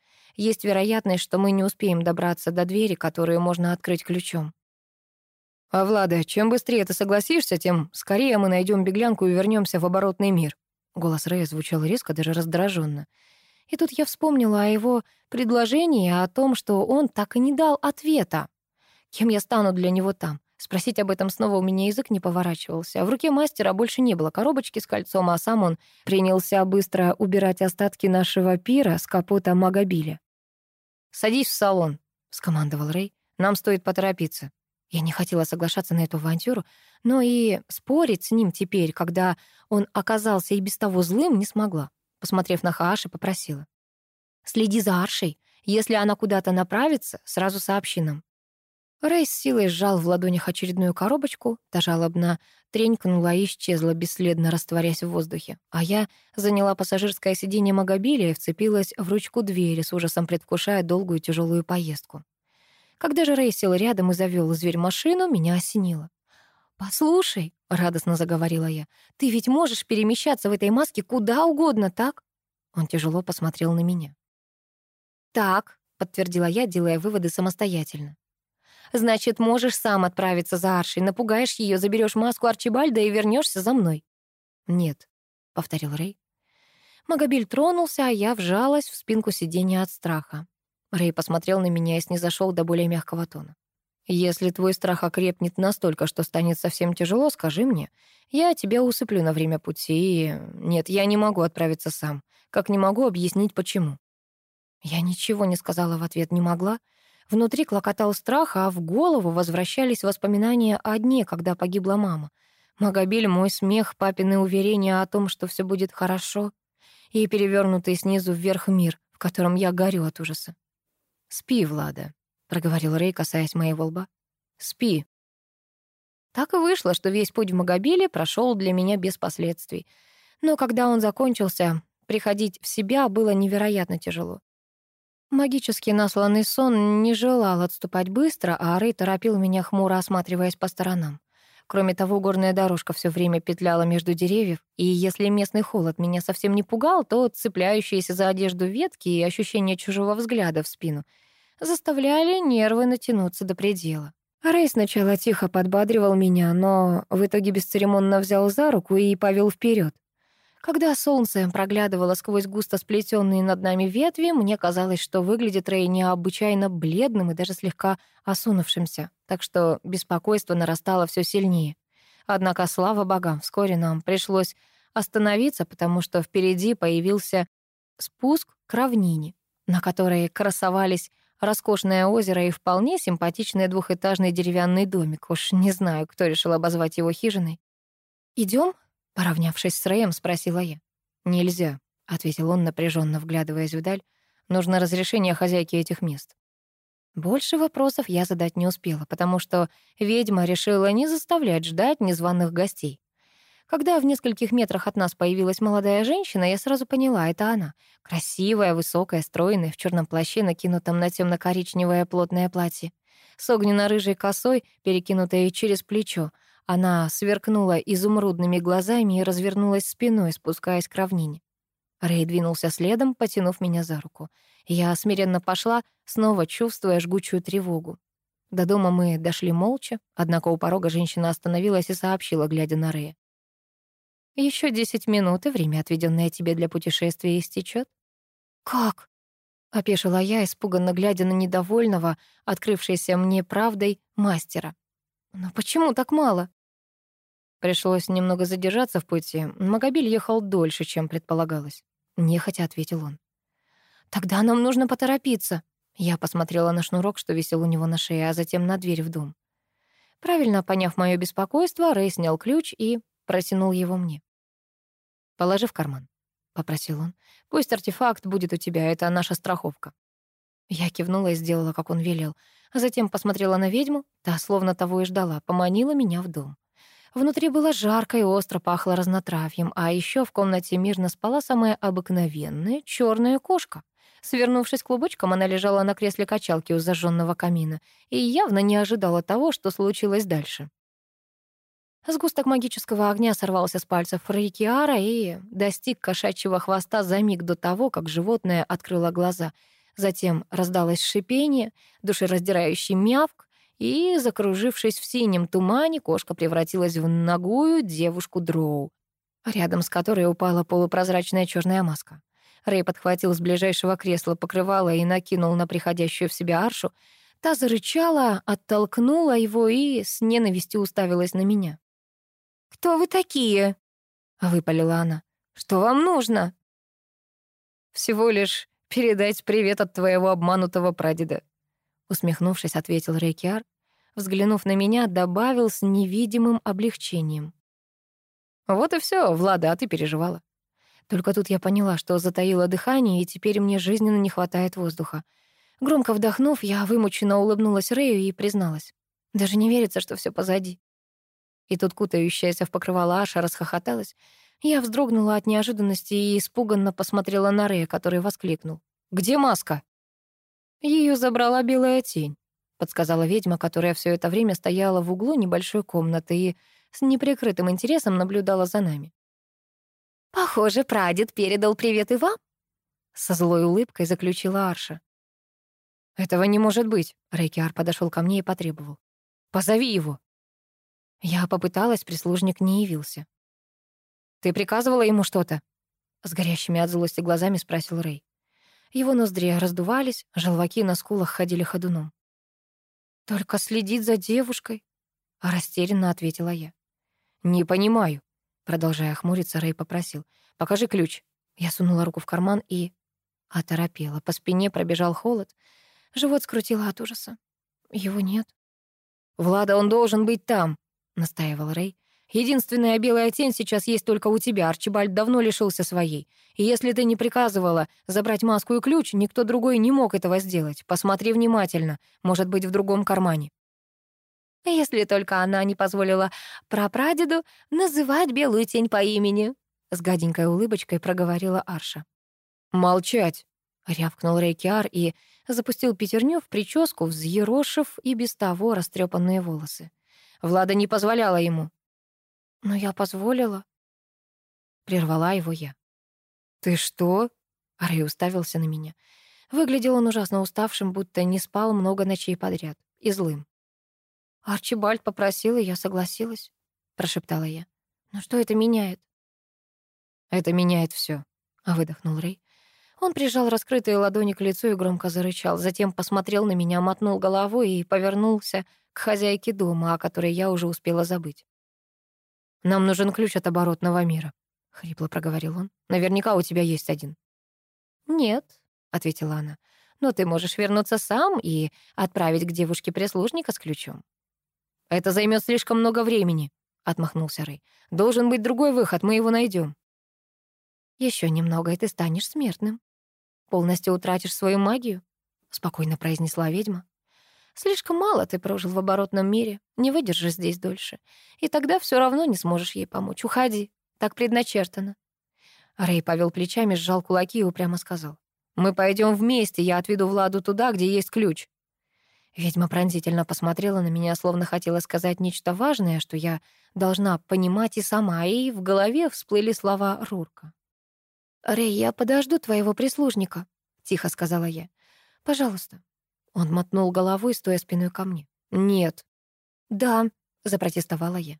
есть вероятность, что мы не успеем добраться до двери, которую можно открыть ключом. А Влада, чем быстрее ты согласишься, тем скорее мы найдем беглянку и вернемся в оборотный мир. Голос Рэя звучал резко, даже раздраженно. И тут я вспомнила о его предложении, о том, что он так и не дал ответа. Кем я стану для него там? Спросить об этом снова у меня язык не поворачивался. В руке мастера больше не было коробочки с кольцом, а сам он принялся быстро убирать остатки нашего пира с капота Магобиля. «Садись в салон», — скомандовал Рэй. «Нам стоит поторопиться». Я не хотела соглашаться на эту авантюру, но и спорить с ним теперь, когда он оказался и без того злым, не смогла. Посмотрев на Хааши, попросила. «Следи за Аршей. Если она куда-то направится, сразу сообщи нам. Рэй с силой сжал в ладонях очередную коробочку, та жалобно тренькнула и исчезла, бесследно растворясь в воздухе. А я заняла пассажирское сиденье Магобилия и вцепилась в ручку двери, с ужасом предвкушая долгую тяжелую поездку. Когда же Рэй сел рядом и завёл зверь машину, меня осенило. «Послушай», — радостно заговорила я, — «ты ведь можешь перемещаться в этой маске куда угодно, так?» Он тяжело посмотрел на меня. «Так», — подтвердила я, делая выводы самостоятельно. Значит, можешь сам отправиться за Аршей, напугаешь ее, заберешь маску Арчибальда и вернешься за мной». «Нет», — повторил Рэй. Магобиль тронулся, а я вжалась в спинку сиденья от страха. Рэй посмотрел на меня и снизошел до более мягкого тона. «Если твой страх окрепнет настолько, что станет совсем тяжело, скажи мне. Я тебя усыплю на время пути, и... Нет, я не могу отправиться сам. Как не могу объяснить, почему». Я ничего не сказала в ответ, не могла. Внутри клокотал страх, а в голову возвращались воспоминания о дне, когда погибла мама. Магобиль, мой смех, папины уверения о том, что все будет хорошо, и перевернутый снизу вверх мир, в котором я горю от ужаса. «Спи, Влада», — проговорил Рэй, касаясь моего лба. «Спи». Так и вышло, что весь путь в Магобиле прошел для меня без последствий. Но когда он закончился, приходить в себя было невероятно тяжело. Магический насланный сон не желал отступать быстро, а Рэй торопил меня хмуро, осматриваясь по сторонам. Кроме того, горная дорожка все время петляла между деревьев, и если местный холод меня совсем не пугал, то цепляющиеся за одежду ветки и ощущение чужого взгляда в спину заставляли нервы натянуться до предела. Рэй сначала тихо подбадривал меня, но в итоге бесцеремонно взял за руку и повел вперед. Когда солнце проглядывало сквозь густо сплетенные над нами ветви, мне казалось, что выглядит Рэй необычайно бледным и даже слегка осунувшимся, так что беспокойство нарастало все сильнее. Однако, слава богам, вскоре нам пришлось остановиться, потому что впереди появился спуск к равнине, на которой красовались роскошное озеро и вполне симпатичный двухэтажный деревянный домик. Уж не знаю, кто решил обозвать его хижиной. «Идем?» Поравнявшись с Рэем, спросила я. «Нельзя», — ответил он, напряженно вглядываясь вдаль. «Нужно разрешение хозяйки этих мест». Больше вопросов я задать не успела, потому что ведьма решила не заставлять ждать незваных гостей. Когда в нескольких метрах от нас появилась молодая женщина, я сразу поняла, это она. Красивая, высокая, стройная, в черном плаще, накинутом на темно коричневое плотное платье. С огненно-рыжей косой, перекинутой через плечо, она сверкнула изумрудными глазами и развернулась спиной, спускаясь к равнине. Рэй двинулся следом, потянув меня за руку. Я смиренно пошла, снова чувствуя жгучую тревогу. До дома мы дошли молча, однако у порога женщина остановилась и сообщила, глядя на Рэя. Еще десять минут, и время, отведенное тебе для путешествия, истечет. «Как?» — опешила я, испуганно глядя на недовольного, открывшейся мне правдой мастера. «Но почему так мало?» Пришлось немного задержаться в пути. Магобиль ехал дольше, чем предполагалось. Нехотя ответил он. «Тогда нам нужно поторопиться». Я посмотрела на шнурок, что висел у него на шее, а затем на дверь в дом. Правильно поняв мое беспокойство, Рэй снял ключ и протянул его мне. «Положи в карман», — попросил он. «Пусть артефакт будет у тебя, это наша страховка». Я кивнула и сделала, как он велел, а затем посмотрела на ведьму, та словно того и ждала, поманила меня в дом. Внутри было жарко и остро пахло разнотравьем, а еще в комнате мирно спала самая обыкновенная черная кошка. Свернувшись клубочком, она лежала на кресле качалки у зажженного камина и явно не ожидала того, что случилось дальше. Сгусток магического огня сорвался с пальцев Рикиара и достиг кошачьего хвоста за миг до того, как животное открыло глаза. Затем раздалось шипение, душераздирающий мявк, и, закружившись в синем тумане, кошка превратилась в ногую девушку дроу, рядом с которой упала полупрозрачная черная маска. Рэй подхватил с ближайшего кресла покрывало и накинул на приходящую в себя аршу. Та зарычала, оттолкнула его и с ненавистью уставилась на меня. «Кто вы такие?» — выпалила она. «Что вам нужно?» «Всего лишь передать привет от твоего обманутого прадеда», Усмехнувшись, ответил Рейкиар, взглянув на меня, добавил с невидимым облегчением. «Вот и все, Влада, а ты переживала». Только тут я поняла, что затаила дыхание, и теперь мне жизненно не хватает воздуха. Громко вдохнув, я вымученно улыбнулась Рэю и призналась. Даже не верится, что все позади. И тут кутающаяся в покрывало Аша расхохоталась. Я вздрогнула от неожиданности и испуганно посмотрела на Рэя, который воскликнул. «Где маска?» «Ее забрала белая тень», — подсказала ведьма, которая все это время стояла в углу небольшой комнаты и с неприкрытым интересом наблюдала за нами. «Похоже, прадед передал привет и вам», — со злой улыбкой заключила Арша. «Этого не может быть», — Рейкиар подошел ко мне и потребовал. «Позови его». Я попыталась, прислужник не явился. «Ты приказывала ему что-то?» С горящими от злости глазами спросил Рей. Его ноздри раздувались, желваки на скулах ходили ходуном. «Только следить за девушкой», — растерянно ответила я. «Не понимаю», — продолжая хмуриться, Рэй попросил. «Покажи ключ». Я сунула руку в карман и... Оторопела. По спине пробежал холод. Живот скрутило от ужаса. Его нет. «Влада, он должен быть там», — настаивал Рэй. Единственная белая тень сейчас есть только у тебя. Арчибальд давно лишился своей. И если ты не приказывала забрать маску и ключ, никто другой не мог этого сделать. Посмотри внимательно. Может быть, в другом кармане. Если только она не позволила прапрадеду называть белую тень по имени. С гаденькой улыбочкой проговорила Арша. «Молчать!» — рявкнул Рейкиар и запустил пятерню в прическу, взъерошив и без того растрепанные волосы. Влада не позволяла ему. «Но я позволила». Прервала его я. «Ты что?» Рэй уставился на меня. Выглядел он ужасно уставшим, будто не спал много ночей подряд. И злым. «Арчибальд попросил, и я согласилась», — прошептала я. «Но что это меняет?» «Это меняет все, выдохнул Рэй. Он прижал раскрытые ладони к лицу и громко зарычал, затем посмотрел на меня, мотнул головой и повернулся к хозяйке дома, о которой я уже успела забыть. «Нам нужен ключ от оборотного мира», — хрипло проговорил он. «Наверняка у тебя есть один». «Нет», — ответила она. «Но ты можешь вернуться сам и отправить к девушке прислужника с ключом». «Это займет слишком много времени», — отмахнулся Рэй. «Должен быть другой выход, мы его найдем. Еще немного, и ты станешь смертным. Полностью утратишь свою магию», — спокойно произнесла ведьма. Слишком мало ты прожил в оборотном мире, не выдержишь здесь дольше. И тогда все равно не сможешь ей помочь. Уходи, так предначертано». Рэй повел плечами, сжал кулаки и упрямо сказал. «Мы пойдем вместе, я отведу Владу туда, где есть ключ». Ведьма пронзительно посмотрела на меня, словно хотела сказать нечто важное, что я должна понимать и сама, и в голове всплыли слова Рурка. «Рэй, я подожду твоего прислужника», — тихо сказала я. «Пожалуйста, он мотнул головой, стоя спиной ко мне. «Нет». «Да», — запротестовала я.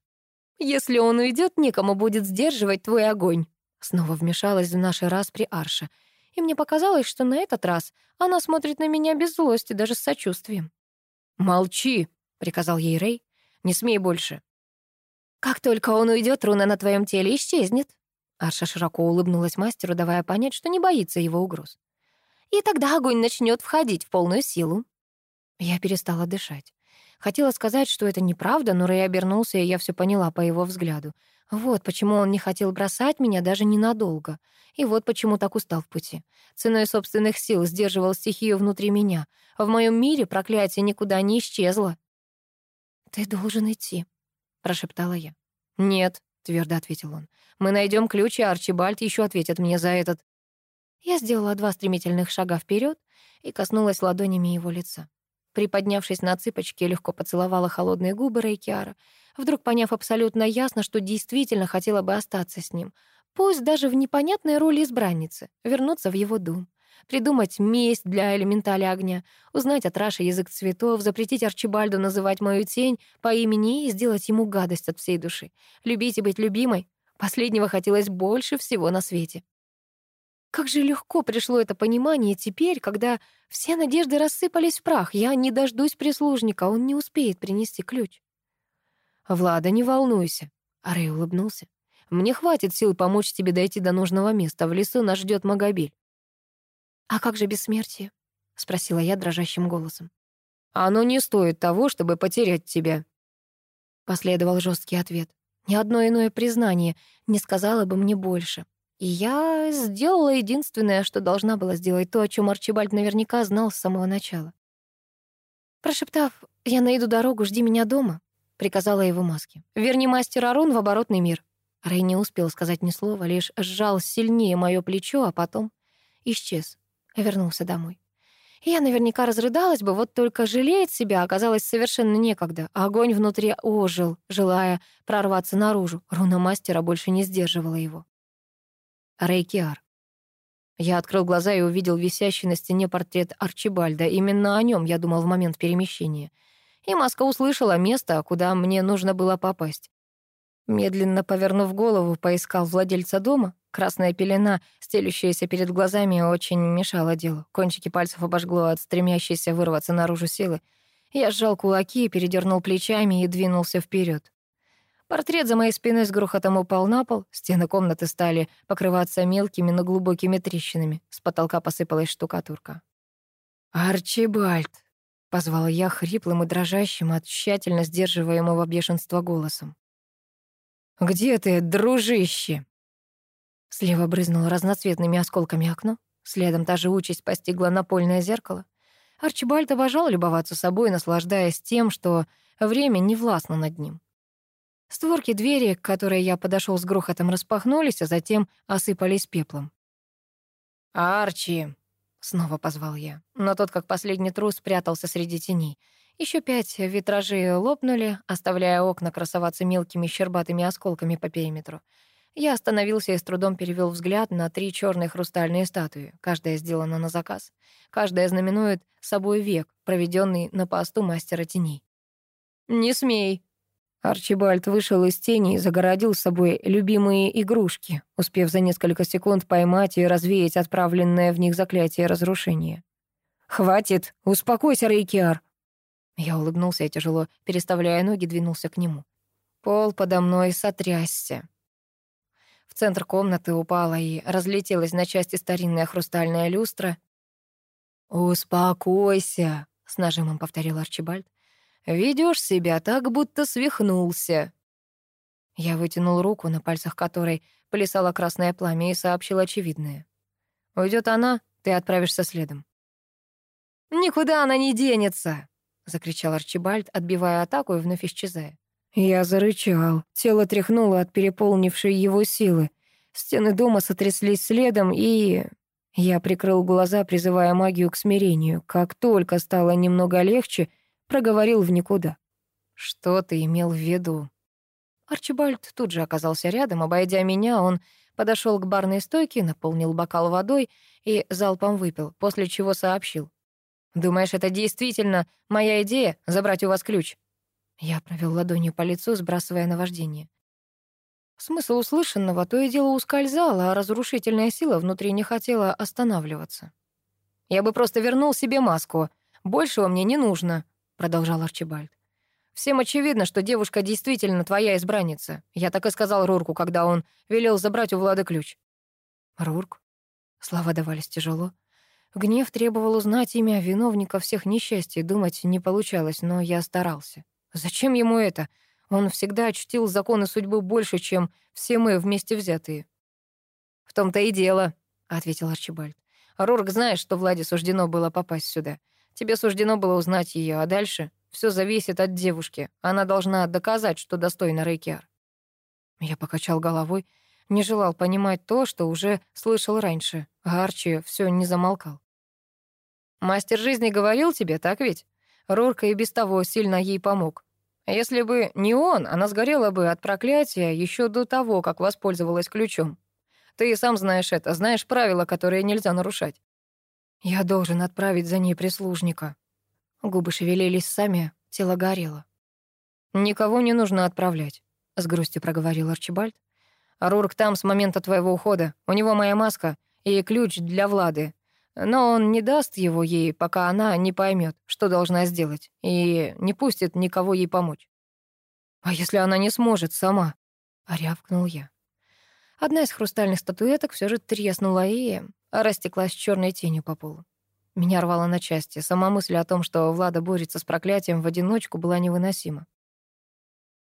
«Если он уйдет, некому будет сдерживать твой огонь». Снова вмешалась в наши распри Арша. И мне показалось, что на этот раз она смотрит на меня без злости, даже с сочувствием. «Молчи», — приказал ей Рэй. «Не смей больше». «Как только он уйдет, руна на твоем теле исчезнет». Арша широко улыбнулась мастеру, давая понять, что не боится его угроз и тогда огонь начнет входить в полную силу». Я перестала дышать. Хотела сказать, что это неправда, но Рэй обернулся, и я все поняла по его взгляду. Вот почему он не хотел бросать меня даже ненадолго. И вот почему так устал в пути. Ценой собственных сил сдерживал стихию внутри меня. В моем мире проклятие никуда не исчезло. «Ты должен идти», — прошептала я. «Нет», — твердо ответил он. «Мы найдем ключ, и Арчибальд еще ответит мне за этот я сделала два стремительных шага вперед и коснулась ладонями его лица. Приподнявшись на цыпочки, легко поцеловала холодные губы Рейкиара, вдруг поняв абсолютно ясно, что действительно хотела бы остаться с ним, пусть даже в непонятной роли избранницы, вернуться в его дом, придумать месть для элементаля огня, узнать от Раши язык цветов, запретить Арчибальду называть мою тень по имени и сделать ему гадость от всей души, любить и быть любимой. Последнего хотелось больше всего на свете. Как же легко пришло это понимание теперь, когда все надежды рассыпались в прах. Я не дождусь прислужника, он не успеет принести ключ. «Влада, не волнуйся», — Арей улыбнулся. «Мне хватит сил помочь тебе дойти до нужного места. В лесу нас ждет Магобиль». «А как же бессмертие?» — спросила я дрожащим голосом. «Оно не стоит того, чтобы потерять тебя», — последовал жесткий ответ. Ни одно иное признание не сказала бы мне больше. И я сделала единственное, что должна была сделать, то, о чем Арчибальд наверняка знал с самого начала. Прошептав «Я найду дорогу, жди меня дома», — приказала его маске. «Верни мастер Арун в оборотный мир». Рэй не успел сказать ни слова, лишь сжал сильнее моё плечо, а потом исчез, вернулся домой. Я наверняка разрыдалась бы, вот только жалеть себя оказалось совершенно некогда. Огонь внутри ожил, желая прорваться наружу. Руна мастера больше не сдерживала его. Рейкиар. Я открыл глаза и увидел висящий на стене портрет Арчибальда. Именно о нем я думал в момент перемещения. И маска услышала место, куда мне нужно было попасть. Медленно повернув голову, поискал владельца дома. Красная пелена, стелющаяся перед глазами, очень мешала делу. Кончики пальцев обожгло от стремящейся вырваться наружу силы. Я сжал кулаки, передернул плечами и двинулся вперед. Портрет за моей спиной с грохотом упал на пол, стены комнаты стали покрываться мелкими, но глубокими трещинами. С потолка посыпалась штукатурка. «Арчибальд!» — позвала я хриплым и дрожащим от тщательно сдерживаемого бешенства голосом. «Где ты, дружище?» Слева брызнуло разноцветными осколками окно. Следом та же участь постигла напольное зеркало. Арчибальд обожал любоваться собой, наслаждаясь тем, что время не властно над ним. Створки двери, к которой я подошел с грохотом, распахнулись, а затем осыпались пеплом. «Арчи!» — снова позвал я. Но тот, как последний трус, спрятался среди теней. Еще пять витражей лопнули, оставляя окна красоваться мелкими щербатыми осколками по периметру. Я остановился и с трудом перевел взгляд на три черные хрустальные статуи. Каждая сделана на заказ. Каждая знаменует собой век, проведенный на посту мастера теней. «Не смей!» Арчибальд вышел из тени и загородил с собой любимые игрушки, успев за несколько секунд поймать и развеять отправленное в них заклятие разрушения. «Хватит! Успокойся, Рейкиар!» Я улыбнулся и тяжело, переставляя ноги, двинулся к нему. Пол подо мной сотрясся. В центр комнаты упала и разлетелась на части старинная хрустальная люстра. «Успокойся!» — с нажимом повторил Арчибальд. Ведёшь себя так, будто свихнулся». Я вытянул руку, на пальцах которой плясало красное пламя, и сообщил очевидное. Уйдёт она, ты отправишься следом». «Никуда она не денется!» — закричал Арчибальд, отбивая атаку и вновь исчезая. Я зарычал. Тело тряхнуло от переполнившей его силы. Стены дома сотряслись следом, и... Я прикрыл глаза, призывая магию к смирению. Как только стало немного легче, проговорил в никуда. «Что ты имел в виду?» Арчибальд тут же оказался рядом, обойдя меня, он подошел к барной стойке, наполнил бокал водой и залпом выпил, после чего сообщил. «Думаешь, это действительно моя идея — забрать у вас ключ?» Я провел ладонью по лицу, сбрасывая наваждение. Смысл услышанного то и дело ускользал, а разрушительная сила внутри не хотела останавливаться. «Я бы просто вернул себе маску. Большего мне не нужно», продолжал Арчибальд. Всем очевидно, что девушка действительно твоя избранница. Я так и сказал Рурку, когда он велел забрать у Влада ключ. Рурк? Слова давались тяжело. Гнев требовал узнать имя виновника всех несчастий, думать не получалось, но я старался. Зачем ему это? Он всегда очтил законы судьбы больше, чем все мы вместе взятые. «В том-то и дело», — ответил Арчибальд. «Рурк знает, что Владе суждено было попасть сюда. Тебе суждено было узнать ее, а дальше все зависит от девушки. Она должна доказать, что достойна Рейкиар. Я покачал головой, не желал понимать то, что уже слышал раньше. А Гарчи все не замолкал. «Мастер жизни говорил тебе, так ведь?» Рурка и без того сильно ей помог. Если бы не он, она сгорела бы от проклятия еще до того, как воспользовалась ключом. Ты и сам знаешь это, знаешь правила, которые нельзя нарушать. «Я должен отправить за ней прислужника». Губы шевелились сами, тело горело. «Никого не нужно отправлять», — с грустью проговорил Арчибальд. «Рурк там с момента твоего ухода. У него моя маска и ключ для Влады. Но он не даст его ей, пока она не поймет, что должна сделать, и не пустит никого ей помочь». «А если она не сможет сама?» — рявкнул я. Одна из хрустальных статуэток все же треснула, и растеклась черной тенью по полу. Меня рвало на части. Сама мысль о том, что Влада борется с проклятием в одиночку, была невыносима.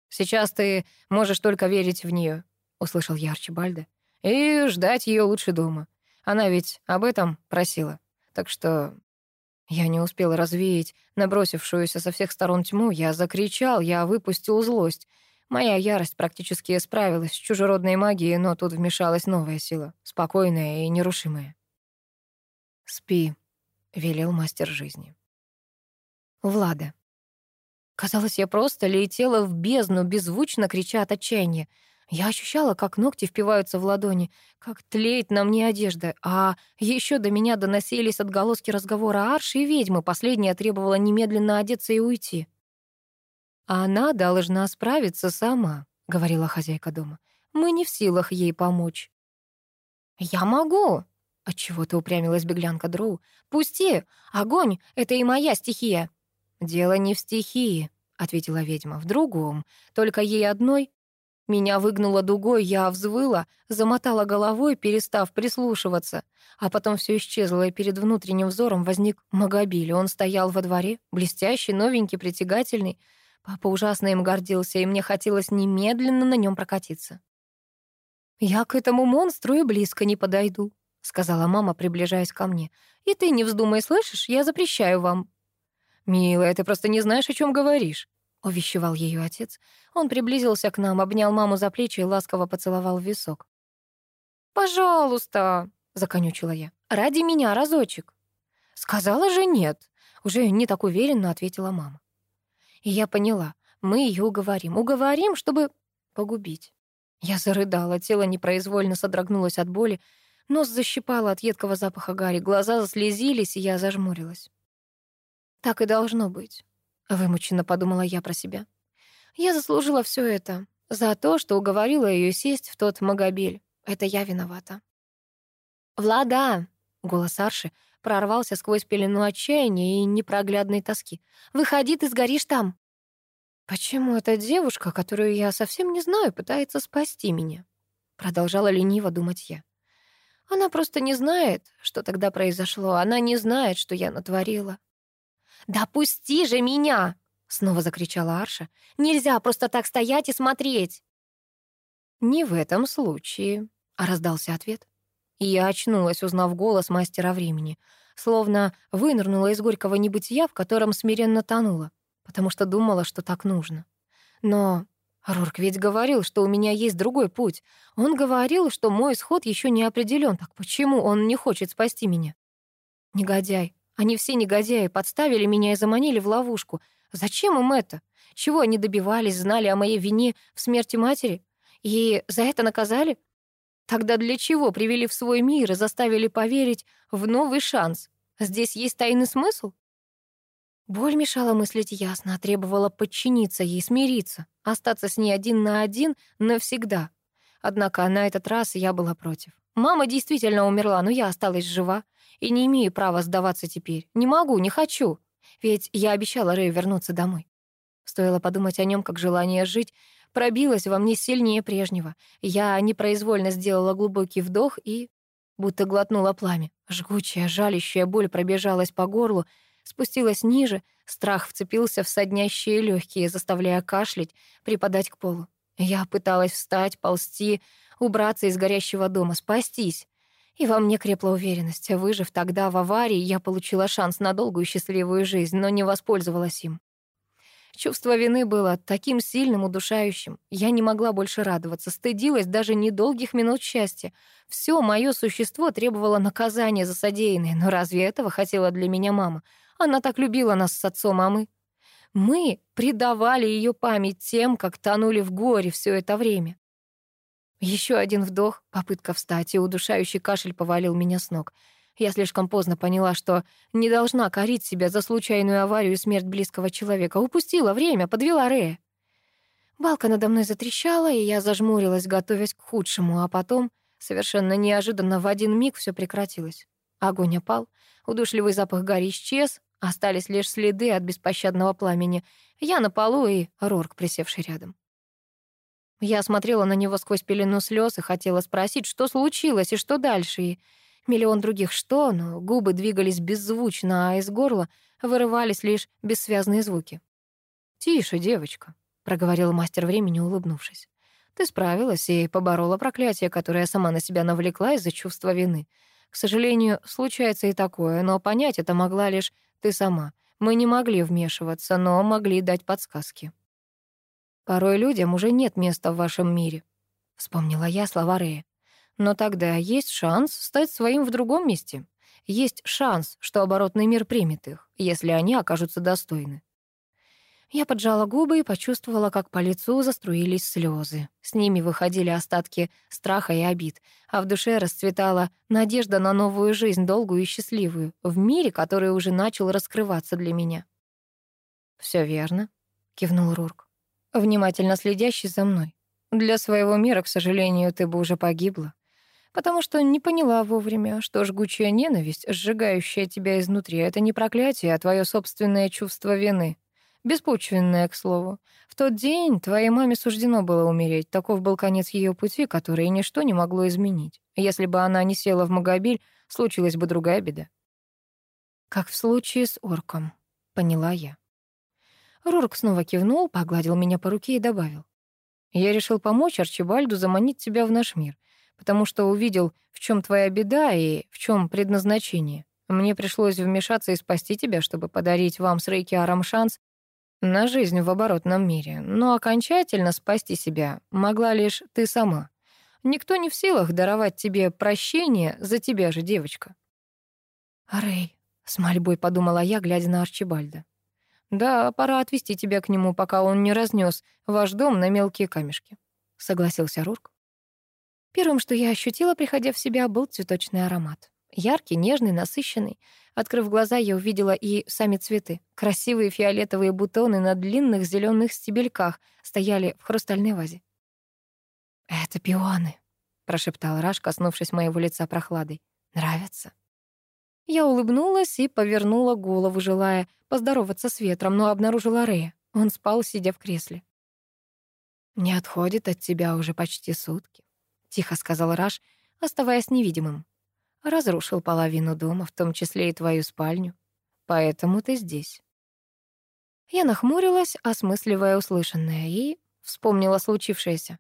«Сейчас ты можешь только верить в нее», — услышал я Арчибальда. «И ждать ее лучше дома. Она ведь об этом просила. Так что я не успел развеять набросившуюся со всех сторон тьму, я закричал, я выпустил злость. Моя ярость практически справилась с чужеродной магией, но тут вмешалась новая сила, спокойная и нерушимая. «Спи», — велел мастер жизни. Влада. Казалось, я просто летела в бездну, беззвучно крича от отчаяния. Я ощущала, как ногти впиваются в ладони, как тлеет на мне одежда, а еще до меня доносились отголоски разговора Арши и ведьмы. Последняя требовала немедленно одеться и уйти. «Она должна справиться сама», — говорила хозяйка дома. «Мы не в силах ей помочь». «Я могу!» — отчего-то упрямилась беглянка Дроу. «Пусти! Огонь — это и моя стихия!» «Дело не в стихии», — ответила ведьма. «В другом. Только ей одной меня выгнуло дугой, я взвыла, замотала головой, перестав прислушиваться. А потом все исчезло, и перед внутренним взором возник Магобиль. Он стоял во дворе, блестящий, новенький, притягательный. Папа ужасно им гордился, и мне хотелось немедленно на нем прокатиться. «Я к этому монстру и близко не подойду», — сказала мама, приближаясь ко мне. «И ты не вздумай, слышишь? Я запрещаю вам». «Милая, ты просто не знаешь, о чем говоришь», — увещевал ее отец. Он приблизился к нам, обнял маму за плечи и ласково поцеловал в висок. «Пожалуйста», — законючила я, — «ради меня разочек». «Сказала же нет», — уже не так уверенно ответила мама. И я поняла, мы ее уговорим. Уговорим, чтобы погубить. Я зарыдала, тело непроизвольно содрогнулось от боли, нос защипало от едкого запаха гари, глаза заслезились, и я зажмурилась. Так и должно быть, вымученно подумала я про себя. Я заслужила все это за то, что уговорила ее сесть в тот магобель. Это я виновата. «Влада!» — голос Арши прорвался сквозь пелену отчаяния и непроглядной тоски. «Выходи, ты сгоришь там!» «Почему эта девушка, которую я совсем не знаю, пытается спасти меня?» Продолжала лениво думать я. «Она просто не знает, что тогда произошло. Она не знает, что я натворила». Допусти же меня!» Снова закричала Арша. «Нельзя просто так стоять и смотреть!» «Не в этом случае», — раздался ответ и я очнулась, узнав голос мастера времени, словно вынырнула из горького небытия, в котором смиренно тонула, потому что думала, что так нужно. Но Рурк ведь говорил, что у меня есть другой путь. Он говорил, что мой исход еще не определен, так почему он не хочет спасти меня? Негодяй. Они все негодяи, подставили меня и заманили в ловушку. Зачем им это? Чего они добивались, знали о моей вине в смерти матери? И за это наказали? Тогда для чего привели в свой мир и заставили поверить в новый шанс? Здесь есть тайный смысл? Боль мешала мыслить ясно, а требовала подчиниться ей, смириться, остаться с ней один на один навсегда. Однако на этот раз я была против. Мама действительно умерла, но я осталась жива и не имею права сдаваться теперь. Не могу, не хочу. Ведь я обещала Рэю вернуться домой. Стоило подумать о нем, как желание жить Пробилась во мне сильнее прежнего. Я непроизвольно сделала глубокий вдох и будто глотнула пламя. Жгучая, жалящая боль пробежалась по горлу, спустилась ниже, страх вцепился в соднящие легкие, заставляя кашлять, припадать к полу. Я пыталась встать, ползти, убраться из горящего дома, спастись. И во мне крепла уверенность. Выжив тогда в аварии, я получила шанс на долгую счастливую жизнь, но не воспользовалась им. Чувство вины было таким сильным, удушающим. Я не могла больше радоваться, стыдилась даже недолгих минут счастья. Все мое существо требовало наказания за содеянное, но разве этого хотела для меня мама? Она так любила нас с отцом, а мы... Мы предавали ее память тем, как тонули в горе все это время. Еще один вдох, попытка встать, и удушающий кашель повалил меня с ног. Я слишком поздно поняла, что не должна корить себя за случайную аварию и смерть близкого человека. Упустила время, подвела Рея. Балка надо мной затрещала, и я зажмурилась, готовясь к худшему, а потом, совершенно неожиданно, в один миг все прекратилось. Огонь опал, удушливый запах гари исчез, остались лишь следы от беспощадного пламени. Я на полу и Рорк, присевший рядом. Я смотрела на него сквозь пелену слез и хотела спросить, что случилось и что дальше, и Миллион других «что», но губы двигались беззвучно, а из горла вырывались лишь бессвязные звуки. «Тише, девочка», — проговорил мастер времени, улыбнувшись. «Ты справилась и поборола проклятие, которое сама на себя навлекла из-за чувства вины. К сожалению, случается и такое, но понять это могла лишь ты сама. Мы не могли вмешиваться, но могли дать подсказки». «Порой людям уже нет места в вашем мире», — вспомнила я слова Рея. Но тогда есть шанс стать своим в другом месте. Есть шанс, что оборотный мир примет их, если они окажутся достойны. Я поджала губы и почувствовала, как по лицу заструились слезы. С ними выходили остатки страха и обид, а в душе расцветала надежда на новую жизнь, долгую и счастливую, в мире, который уже начал раскрываться для меня. Все верно», — кивнул Рурк, внимательно следящий за мной. «Для своего мира, к сожалению, ты бы уже погибла потому что не поняла вовремя, что жгучая ненависть, сжигающая тебя изнутри, это не проклятие, а твое собственное чувство вины. Беспочвенное, к слову. В тот день твоей маме суждено было умереть. Таков был конец ее пути, который ничто не могло изменить. Если бы она не села в Магобиль, случилась бы другая беда. Как в случае с орком, поняла я. Рорк снова кивнул, погладил меня по руке и добавил. «Я решил помочь Арчибальду заманить тебя в наш мир потому что увидел, в чем твоя беда и в чем предназначение. Мне пришлось вмешаться и спасти тебя, чтобы подарить вам с Рейкиаром шанс на жизнь в оборотном мире. Но окончательно спасти себя могла лишь ты сама. Никто не в силах даровать тебе прощение за тебя же, девочка». «Рэй», — с мольбой подумала я, глядя на Арчибальда. «Да, пора отвезти тебя к нему, пока он не разнес ваш дом на мелкие камешки», — согласился Рурк. Первым, что я ощутила, приходя в себя, был цветочный аромат. Яркий, нежный, насыщенный. Открыв глаза, я увидела и сами цветы. Красивые фиолетовые бутоны на длинных зеленых стебельках стояли в хрустальной вазе. «Это пионы», — прошептал Раш, коснувшись моего лица прохладой. Нравятся? Я улыбнулась и повернула голову, желая поздороваться с ветром, но обнаружила Рея. Он спал, сидя в кресле. «Не отходит от тебя уже почти сутки», Тихо сказал Раш, оставаясь невидимым. Разрушил половину дома, в том числе и твою спальню. Поэтому ты здесь. Я нахмурилась, осмысливая услышанное, и вспомнила случившееся.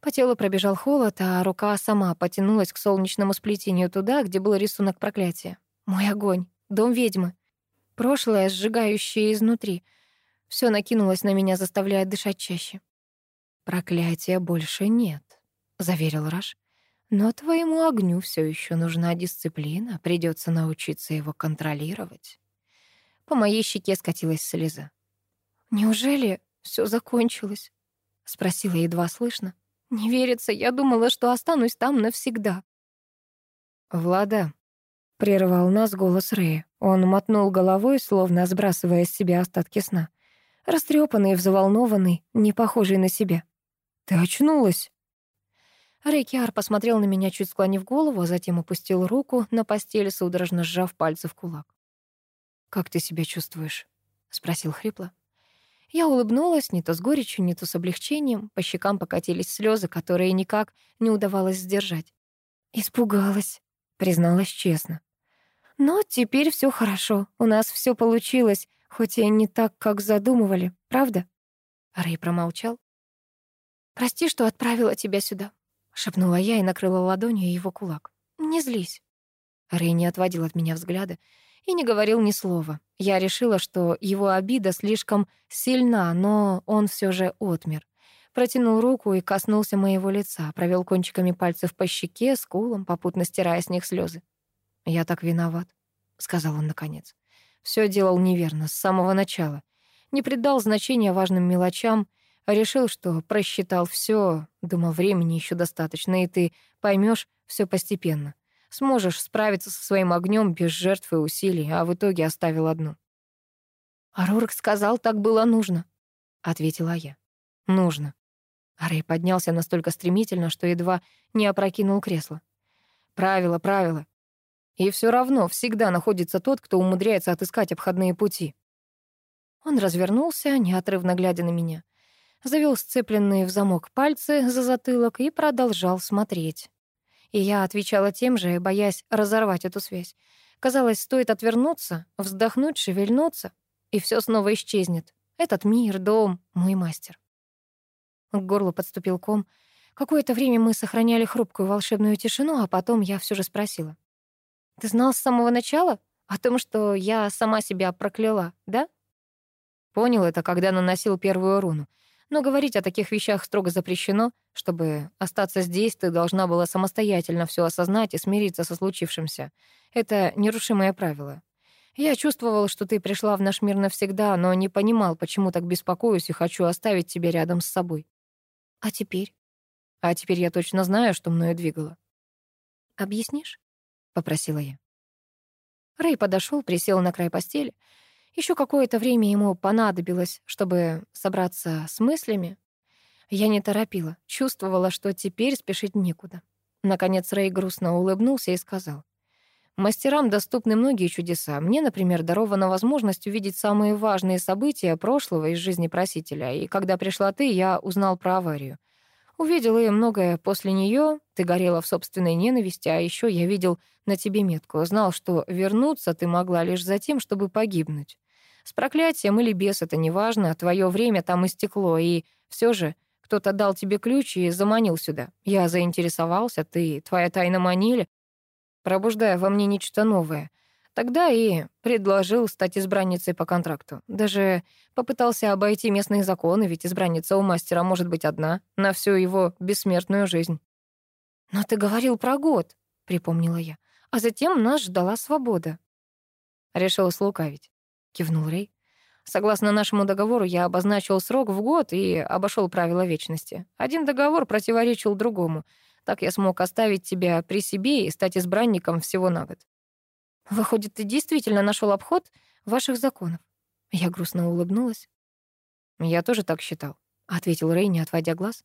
По телу пробежал холод, а рука сама потянулась к солнечному сплетению туда, где был рисунок проклятия. Мой огонь, дом ведьмы. Прошлое, сжигающее изнутри. Все накинулось на меня, заставляя дышать чаще. Проклятия больше нет заверил Раш. Но твоему огню все еще нужна дисциплина, придется научиться его контролировать. По моей щеке скатилась слеза. Неужели все закончилось? спросила едва слышно. Не верится, я думала, что останусь там навсегда. Влада прервал нас голос Рэя. Он мотнул головой, словно сбрасывая с себя остатки сна. Растрепанный, взволнованный, не похожий на себя. Ты очнулась? Рейкиар посмотрел на меня, чуть склонив голову, а затем опустил руку на постели, судорожно сжав пальцы в кулак. «Как ты себя чувствуешь?» — спросил хрипло. Я улыбнулась, не то с горечью, не то с облегчением. По щекам покатились слезы, которые никак не удавалось сдержать. «Испугалась», — призналась честно. «Но теперь все хорошо. У нас все получилось, хоть и не так, как задумывали, правда?» Рэй промолчал. «Прости, что отправила тебя сюда», шепнула я и накрыла ладонью его кулак. «Не злись». Рэй не отводил от меня взгляда и не говорил ни слова. Я решила, что его обида слишком сильна, но он все же отмер. Протянул руку и коснулся моего лица, провел кончиками пальцев по щеке, скулам, попутно стирая с них слезы. «Я так виноват», — сказал он наконец. Все делал неверно, с самого начала. Не придал значения важным мелочам — Решил, что просчитал все, думал, времени еще достаточно, и ты поймешь все постепенно. Сможешь справиться со своим огнем без жертв и усилий, а в итоге оставил одну. «Арург сказал, так было нужно», — ответила я. «Нужно». Рэй поднялся настолько стремительно, что едва не опрокинул кресло. «Правило, правило. И все равно всегда находится тот, кто умудряется отыскать обходные пути». Он развернулся, неотрывно глядя на меня завел сцепленные в замок пальцы за затылок и продолжал смотреть. И я отвечала тем же, боясь разорвать эту связь. Казалось, стоит отвернуться, вздохнуть, шевельнуться, и все снова исчезнет. Этот мир, дом, мой мастер. К горлу подступил ком. Какое-то время мы сохраняли хрупкую волшебную тишину, а потом я все же спросила. «Ты знал с самого начала о том, что я сама себя прокляла, да?» Понял это, когда наносил первую руну. Но говорить о таких вещах строго запрещено. Чтобы остаться здесь, ты должна была самостоятельно все осознать и смириться со случившимся. Это нерушимое правило. Я чувствовал, что ты пришла в наш мир навсегда, но не понимал, почему так беспокоюсь и хочу оставить тебя рядом с собой. А теперь? А теперь я точно знаю, что мною двигало. «Объяснишь?» — попросила я. Рэй подошел, присел на край постели. Еще какое-то время ему понадобилось, чтобы собраться с мыслями. Я не торопила, чувствовала, что теперь спешить некуда. Наконец Рэй грустно улыбнулся и сказал. «Мастерам доступны многие чудеса. Мне, например, дарована возможность увидеть самые важные события прошлого из жизни просителя. И когда пришла ты, я узнал про аварию. Увидела я многое после нее, ты горела в собственной ненависти, а еще я видел на тебе метку, знал, что вернуться ты могла лишь за тем, чтобы погибнуть. С проклятием или без, это неважно, твое время там истекло, и все же кто-то дал тебе ключ и заманил сюда. Я заинтересовался, ты, твоя тайна манили, пробуждая во мне нечто новое. Тогда и предложил стать избранницей по контракту. Даже попытался обойти местные законы, ведь избранница у мастера может быть одна на всю его бессмертную жизнь. «Но ты говорил про год», — припомнила я. «А затем нас ждала свобода». Решил слукавить. Кивнул Рей. Согласно нашему договору, я обозначил срок в год и обошел правила вечности. Один договор противоречил другому. Так я смог оставить тебя при себе и стать избранником всего на год. Выходит, ты действительно нашел обход ваших законов. Я грустно улыбнулась. Я тоже так считал, ответил Рейни, отводя глаз.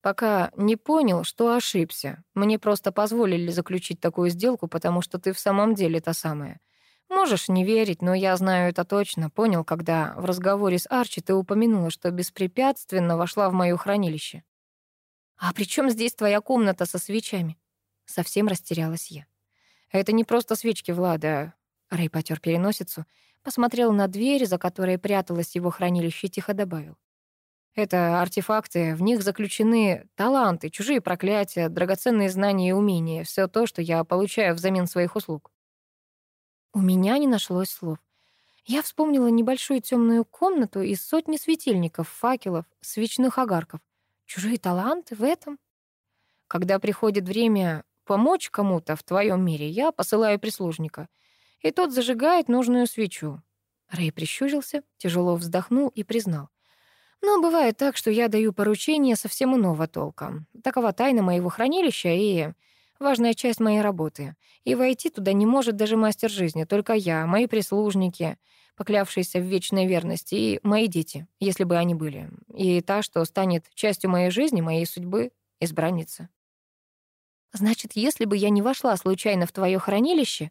Пока не понял, что ошибся. Мне просто позволили заключить такую сделку, потому что ты в самом деле та самая. Можешь не верить, но я знаю это точно. Понял, когда в разговоре с Арчи ты упомянула, что беспрепятственно вошла в моё хранилище. А при чем здесь твоя комната со свечами? Совсем растерялась я. «Это не просто свечки, Влада». Рэй потер переносицу, посмотрел на дверь, за которой пряталось его хранилище, и тихо добавил. «Это артефакты, в них заключены таланты, чужие проклятия, драгоценные знания и умения, все то, что я получаю взамен своих услуг». У меня не нашлось слов. Я вспомнила небольшую темную комнату и сотни светильников, факелов, свечных огарков. Чужие таланты в этом? Когда приходит время, помочь кому-то в твоем мире, я посылаю прислужника. И тот зажигает нужную свечу». Рэй прищурился, тяжело вздохнул и признал. «Но бывает так, что я даю поручение совсем иного толка. Такова тайна моего хранилища и важная часть моей работы. И войти туда не может даже мастер жизни, только я, мои прислужники, поклявшиеся в вечной верности, и мои дети, если бы они были. И та, что станет частью моей жизни, моей судьбы, избранница». Значит, если бы я не вошла случайно в твое хранилище...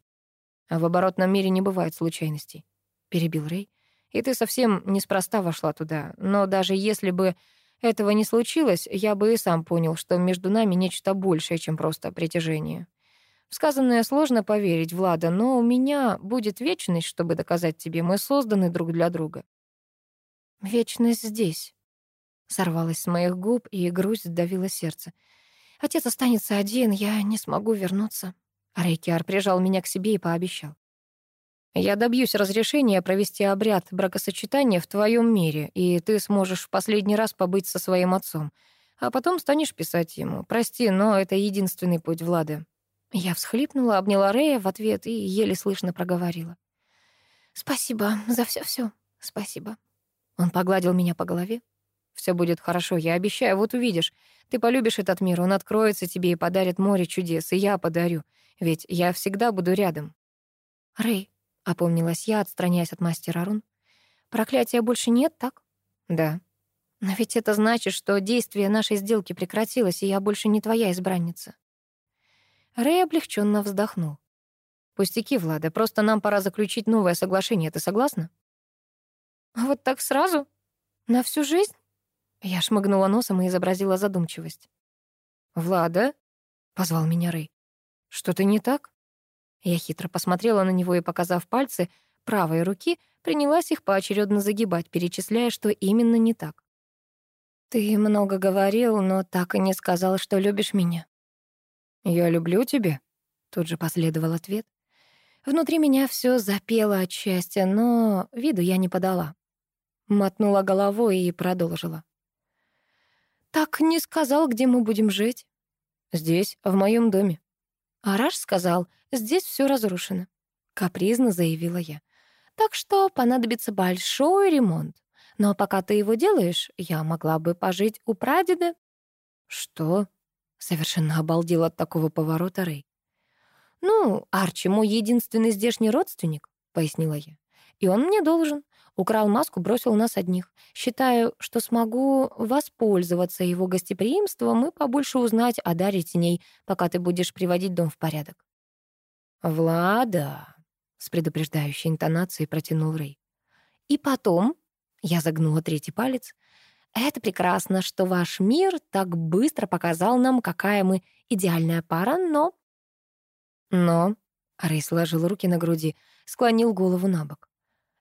А в оборотном мире не бывает случайностей, — перебил Рэй. И ты совсем неспроста вошла туда. Но даже если бы этого не случилось, я бы и сам понял, что между нами нечто большее, чем просто притяжение. Сказанное сложно поверить, Влада, но у меня будет вечность, чтобы доказать тебе, мы созданы друг для друга. Вечность здесь. Сорвалась с моих губ, и грусть сдавила сердце. Отец останется один, я не смогу вернуться». Рейкиар прижал меня к себе и пообещал. «Я добьюсь разрешения провести обряд бракосочетания в твоем мире, и ты сможешь в последний раз побыть со своим отцом, а потом станешь писать ему. Прости, но это единственный путь Влады». Я всхлипнула, обняла Рея в ответ и еле слышно проговорила. «Спасибо за все-все. Спасибо». Он погладил меня по голове. Все будет хорошо, я обещаю, вот увидишь. Ты полюбишь этот мир, он откроется тебе и подарит море чудес, и я подарю. Ведь я всегда буду рядом». «Рэй», — опомнилась я, отстраняясь от мастера рун, «проклятия больше нет, так?» «Да». «Но ведь это значит, что действие нашей сделки прекратилось, и я больше не твоя избранница». Рэй облегченно вздохнул. «Пустяки, Влада, просто нам пора заключить новое соглашение, ты согласна?» «А «Вот так сразу? На всю жизнь?» Я шмыгнула носом и изобразила задумчивость. «Влада?» — позвал меня Рэй. «Что-то не так?» Я хитро посмотрела на него и, показав пальцы правой руки, принялась их поочередно загибать, перечисляя, что именно не так. «Ты много говорил, но так и не сказал, что любишь меня». «Я люблю тебя», — тут же последовал ответ. Внутри меня все запело от счастья, но виду я не подала. Мотнула головой и продолжила так не сказал, где мы будем жить». «Здесь, в моем доме». Араш сказал, «Здесь все разрушено», — капризно заявила я. «Так что понадобится большой ремонт. Но пока ты его делаешь, я могла бы пожить у прадеда». «Что?» — совершенно обалдел от такого поворота Рэй. «Ну, Арчи мой единственный здешний родственник», — пояснила я. «И он мне должен украл маску, бросил нас одних. Считаю, что смогу воспользоваться его гостеприимством и побольше узнать о даре теней, пока ты будешь приводить дом в порядок. «Влада!» — с предупреждающей интонацией протянул Рэй. «И потом...» — я загнула третий палец. «Это прекрасно, что ваш мир так быстро показал нам, какая мы идеальная пара, но...» «Но...» — Рэй сложил руки на груди, склонил голову на бок.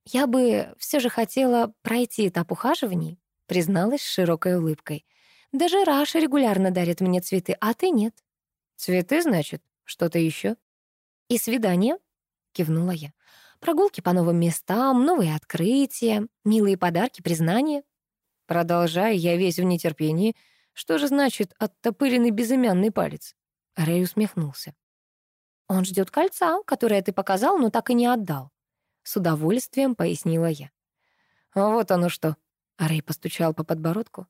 «Я бы все же хотела пройти этап ухаживаний», — призналась с широкой улыбкой. «Даже Раша регулярно дарит мне цветы, а ты нет». «Цветы, значит? Что-то еще? «И свидание?» — кивнула я. «Прогулки по новым местам, новые открытия, милые подарки, признания». Продолжая, я весь в нетерпении. Что же значит «оттопыренный безымянный палец»? Рэй усмехнулся. «Он ждет кольца, которое ты показал, но так и не отдал. — с удовольствием пояснила я. «А «Вот оно что!» — Рэй постучал по подбородку.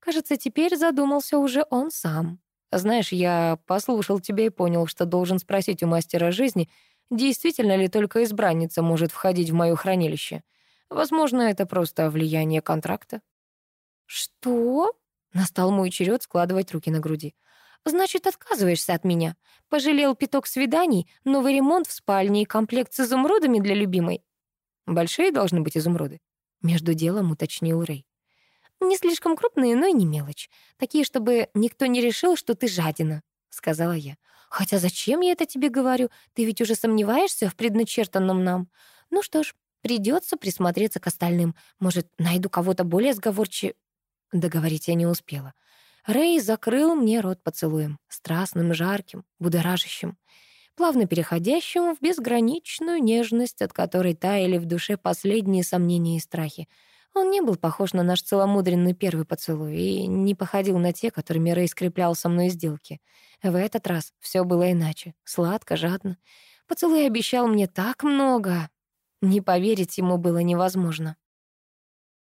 «Кажется, теперь задумался уже он сам. Знаешь, я послушал тебя и понял, что должен спросить у мастера жизни, действительно ли только избранница может входить в моё хранилище. Возможно, это просто влияние контракта». «Что?» — настал мой черед складывать руки на груди. Значит, отказываешься от меня. Пожалел пяток свиданий, новый ремонт в спальне и комплект с изумрудами для любимой. Большие должны быть изумруды. Между делом уточнил Рэй. Не слишком крупные, но и не мелочь. Такие, чтобы никто не решил, что ты жадина, сказала я. Хотя зачем я это тебе говорю? Ты ведь уже сомневаешься в предначертанном нам. Ну что ж, придется присмотреться к остальным. Может, найду кого-то более сговорчи... Договорить я не успела. Рэй закрыл мне рот поцелуем, страстным жарким, будоражащим, плавно переходящим в безграничную нежность, от которой таяли в душе последние сомнения и страхи. Он не был похож на наш целомудренный первый поцелуй и не походил на те, которыми Рэй скреплял со мной сделки. В этот раз все было иначе, сладко, жадно. Поцелуй обещал мне так много. Не поверить ему было невозможно.